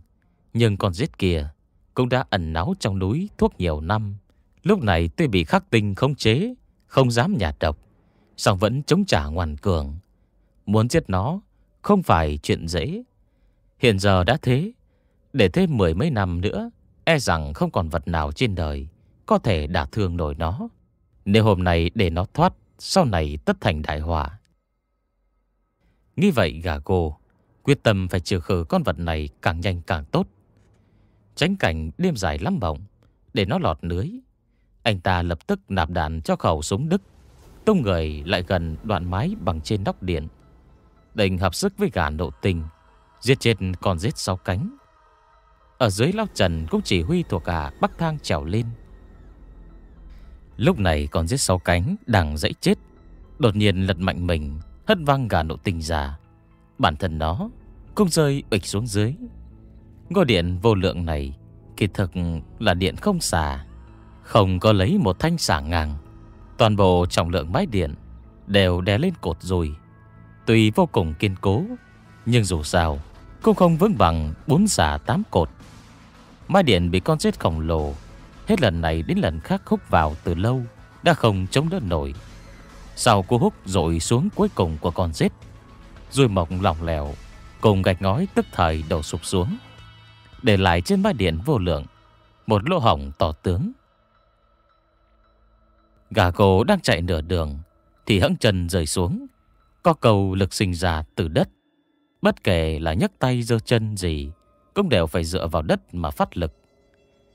Nhưng con giết kia Cũng đã ẩn náu trong núi thuốc nhiều năm. Lúc này tuy bị khắc tinh không chế Không dám nhạt độc song vẫn chống trả ngoan cường. Muốn giết nó Không phải chuyện dễ. Hiện giờ đã thế. Để thêm mười mấy năm nữa E rằng không còn vật nào trên đời Có thể đả thương nổi nó. Nếu hôm nay để nó thoát, Sau này tất thành đại họa. Nghĩ vậy gà cô, Quyết tâm phải trừ khử con vật này càng nhanh càng tốt. Tránh cảnh đêm dài lắm bổng, Để nó lọt lưới. Anh ta lập tức nạp đạn cho khẩu súng Đức. Tung người lại gần đoạn mái bằng trên nóc điện. Đành hợp sức với gà nộ tình, Giết chết con giết sáu cánh. Ở dưới lao trần cũng chỉ huy thuộc cả bắc thang trèo lên. Lúc này con giết sáu cánh đang dãy chết, Đột nhiên lật mạnh mình, Hất văng gà nộ tình ra. Bản thân nó cũng rơi bịch xuống dưới. Ngôi điện vô lượng này, Kỳ thực là điện không xả Không có lấy một thanh xả ngang. Toàn bộ trọng lượng mái điện Đều đè lên cột rồi. Tuy vô cùng kiên cố, Nhưng dù sao, Cũng không vững bằng bốn giả tám cột. Mái điện bị con chết khổng lồ, Hết lần này đến lần khác hút vào từ lâu, Đã không chống đỡ nổi. Sau cú hút rồi xuống cuối cùng của con rết Rồi mọc lỏng lẻo, Cùng gạch ngói tức thời đổ sụp xuống. Để lại trên mái điện vô lượng, Một lỗ hỏng tỏ tướng. Gà cô đang chạy nửa đường, Thì hững chân rơi xuống. Có cầu lực sinh ra từ đất. Bất kể là nhấc tay giơ chân gì, Cũng đều phải dựa vào đất mà phát lực.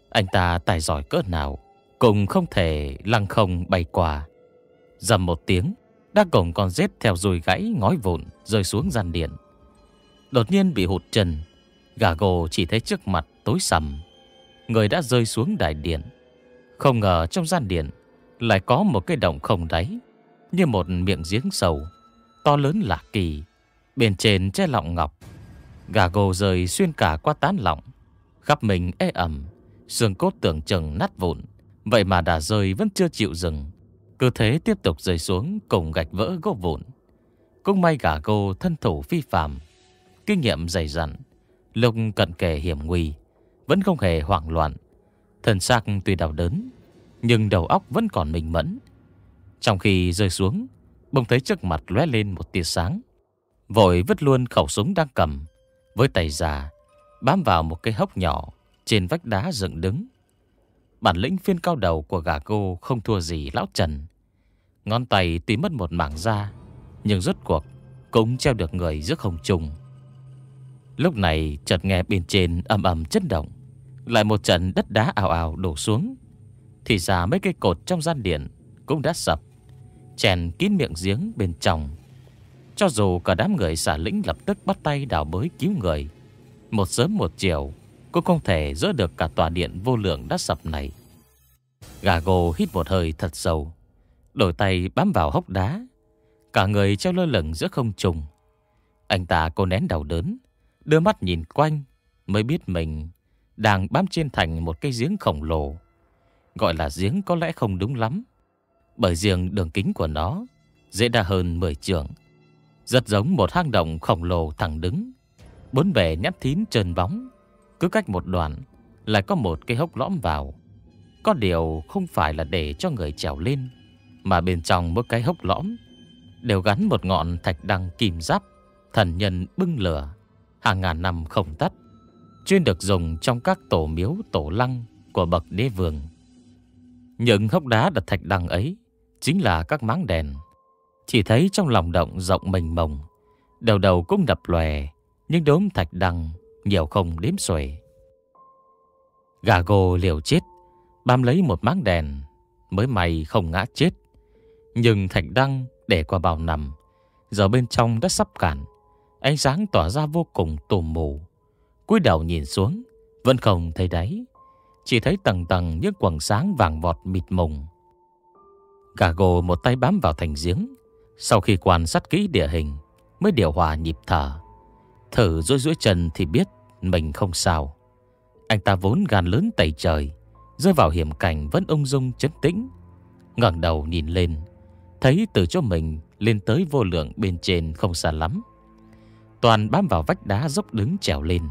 Anh ta tài giỏi cỡ nào, Cũng không thể lăng không bay qua. Dầm một tiếng Đã cổng con rết theo dùi gãy ngói vụn Rơi xuống gian điện. Đột nhiên bị hụt chân, Gà gồ chỉ thấy trước mặt tối sầm. Người đã rơi xuống đại điện. Không ngờ trong gian điện lại có một cái động không đáy, Như một miệng giếng sầu, To lớn lạ kỳ. Bên trên che lọng ngọc, Gà gồ rời xuyên cả qua tán lọng, Khắp mình ê ẩm, Xương cốt tưởng chừng nát vụn. Vậy mà đã rơi vẫn chưa chịu dừng, Cứ thế tiếp tục rơi xuống Cùng gạch vỡ gỗ vụn. Cũng may gà gô thân thủ phi phạm Kinh nghiệm dày dặn lục cận kề hiểm nguy, Vẫn không hề hoảng loạn. Thần xác tuy đau đớn nhưng đầu óc vẫn còn minh mẫn. Trong khi rơi xuống, bông thấy trước mặt lóe lên một tia sáng. Vội vứt luôn khẩu súng đang cầm, với tay già, bám vào một cái hốc nhỏ trên vách đá dựng đứng. Bản lĩnh phiên cao đầu của gà cô không thua gì lão Trần. Ngón tay tí mất một mảng da, nhưng rốt cuộc cũng treo được người giữa không trùng. Lúc này chợt nghe bên trên ầm ầm chấn động, lại một trận đất đá ảo ảo đổ xuống. Thì ra mấy cây cột trong gian điện Cũng đã sập, Chèn kín miệng giếng bên trong. Cho dù cả đám người xả lĩnh lập tức bắt tay đào bới cứu người, Một sớm một chiều Cũng không thể dỡ được cả tòa điện vô lượng đã sập này. Gà gồ hít một hơi thật sâu Đổi tay bám vào hốc đá, Cả người treo lơ lửng giữa không trùng Anh ta cô nén đau đớn, Đưa mắt nhìn quanh, Mới biết mình Đang bám trên thành một cây giếng khổng lồ. Gọi là giếng có lẽ không đúng lắm. Bởi riêng đường kính của nó, Dễ đa hơn 10 trường Rất giống một hang động khổng lồ thẳng đứng. Bốn bề nhát thín trơn bóng. Cứ cách một đoạn, Lại có một cái hốc lõm vào. Có điều không phải là để cho người trèo lên, Mà bên trong mỗi cái hốc lõm Đều gắn một ngọn thạch đăng kim giáp, Thần nhân bưng lửa, Hàng ngàn năm không tắt, Chuyên được dùng trong các tổ miếu, tổ lăng Của bậc đế vương. Những hốc đá đặt thạch đằng ấy Chính là các máng đèn. Chỉ thấy trong lòng động rộng mênh mông, Đầu đầu cũng đập lòe, Nhưng đốm thạch đằng Nhiều không đếm xuể. Gà gồ liều chết, Bám lấy một máng đèn, Mới may không ngã chết. Nhưng thạch đăng để qua bao năm, Giờ bên trong đã sắp cạn, Ánh sáng tỏa ra vô cùng tù mù. cúi đầu nhìn xuống, Vẫn không thấy đáy. Chỉ thấy tầng tầng những quầng sáng vàng vọt mịt mùng. Gà gồ một tay bám vào thành giếng. Sau khi quan sát kỹ địa hình, Mới điều hòa nhịp thở. Thử rối rối chân thì biết Mình không sao. Anh ta vốn gan lớn tẩy trời, Rơi vào hiểm cảnh vẫn ung dung, chấn tĩnh. Ngẩng đầu nhìn lên, Thấy từ chỗ mình lên tới vô lượng bên trên không xa lắm. Toàn bám vào vách đá dốc đứng trèo lên.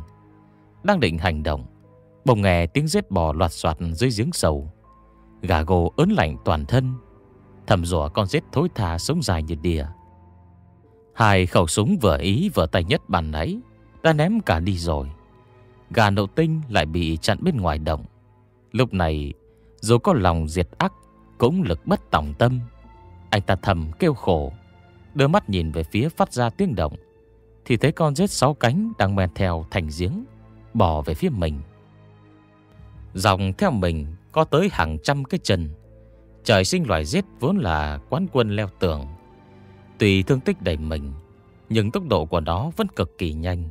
Đang định hành động Bỗng nghe tiếng giết bò loạt soạt dưới giếng sầu. Gà gồ ớn lạnh toàn thân. Thầm rủa con giết thối tha sống dài như đìa. Hai khẩu súng vừa ý vừa tay nhất bàn nãy Đã ném cả đi rồi. Gà nậu tinh lại bị chặn bên ngoài động. Lúc này, Dù có lòng diệt ác, Cũng lực bất tòng tâm. Anh ta thầm kêu khổ, Đưa mắt nhìn về phía phát ra tiếng động. Thì thấy con rết sáu cánh đang men theo thành giếng Bỏ về phía mình. Dòng theo mình Có tới hàng trăm cái chân. Trời sinh loài giết vốn là quán quân leo tường. Tùy thương tích đầy mình, Nhưng tốc độ của nó vẫn cực kỳ nhanh.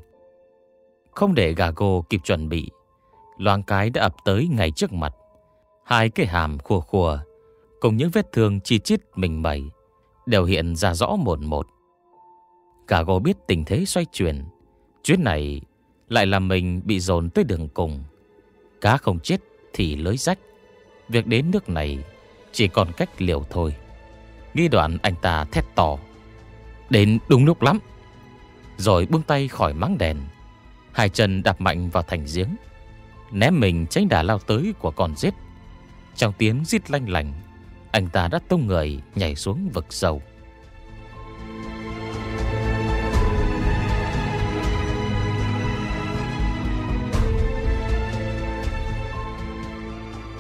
Không để gà gô kịp chuẩn bị Loan cái đã ập tới ngay trước mặt. Hai cái hàm khua khua Cùng những vết thương chi chít mình mẩy Đều hiện ra rõ một một. Gà gô biết tình thế xoay chuyển, Chuyến này lại làm mình bị dồn tới đường cùng. Cá không chết thì lưới rách. Việc đến nước này Chỉ còn cách liều thôi. Nghi đoạn anh ta thét to. Đến đúng lúc lắm. Rồi buông tay khỏi máng đèn. Hai chân đạp mạnh vào thành giếng. Ném mình tránh đà lao tới của con giết. Trong tiếng giết lanh lành Anh ta đã tung người nhảy xuống vực sâu.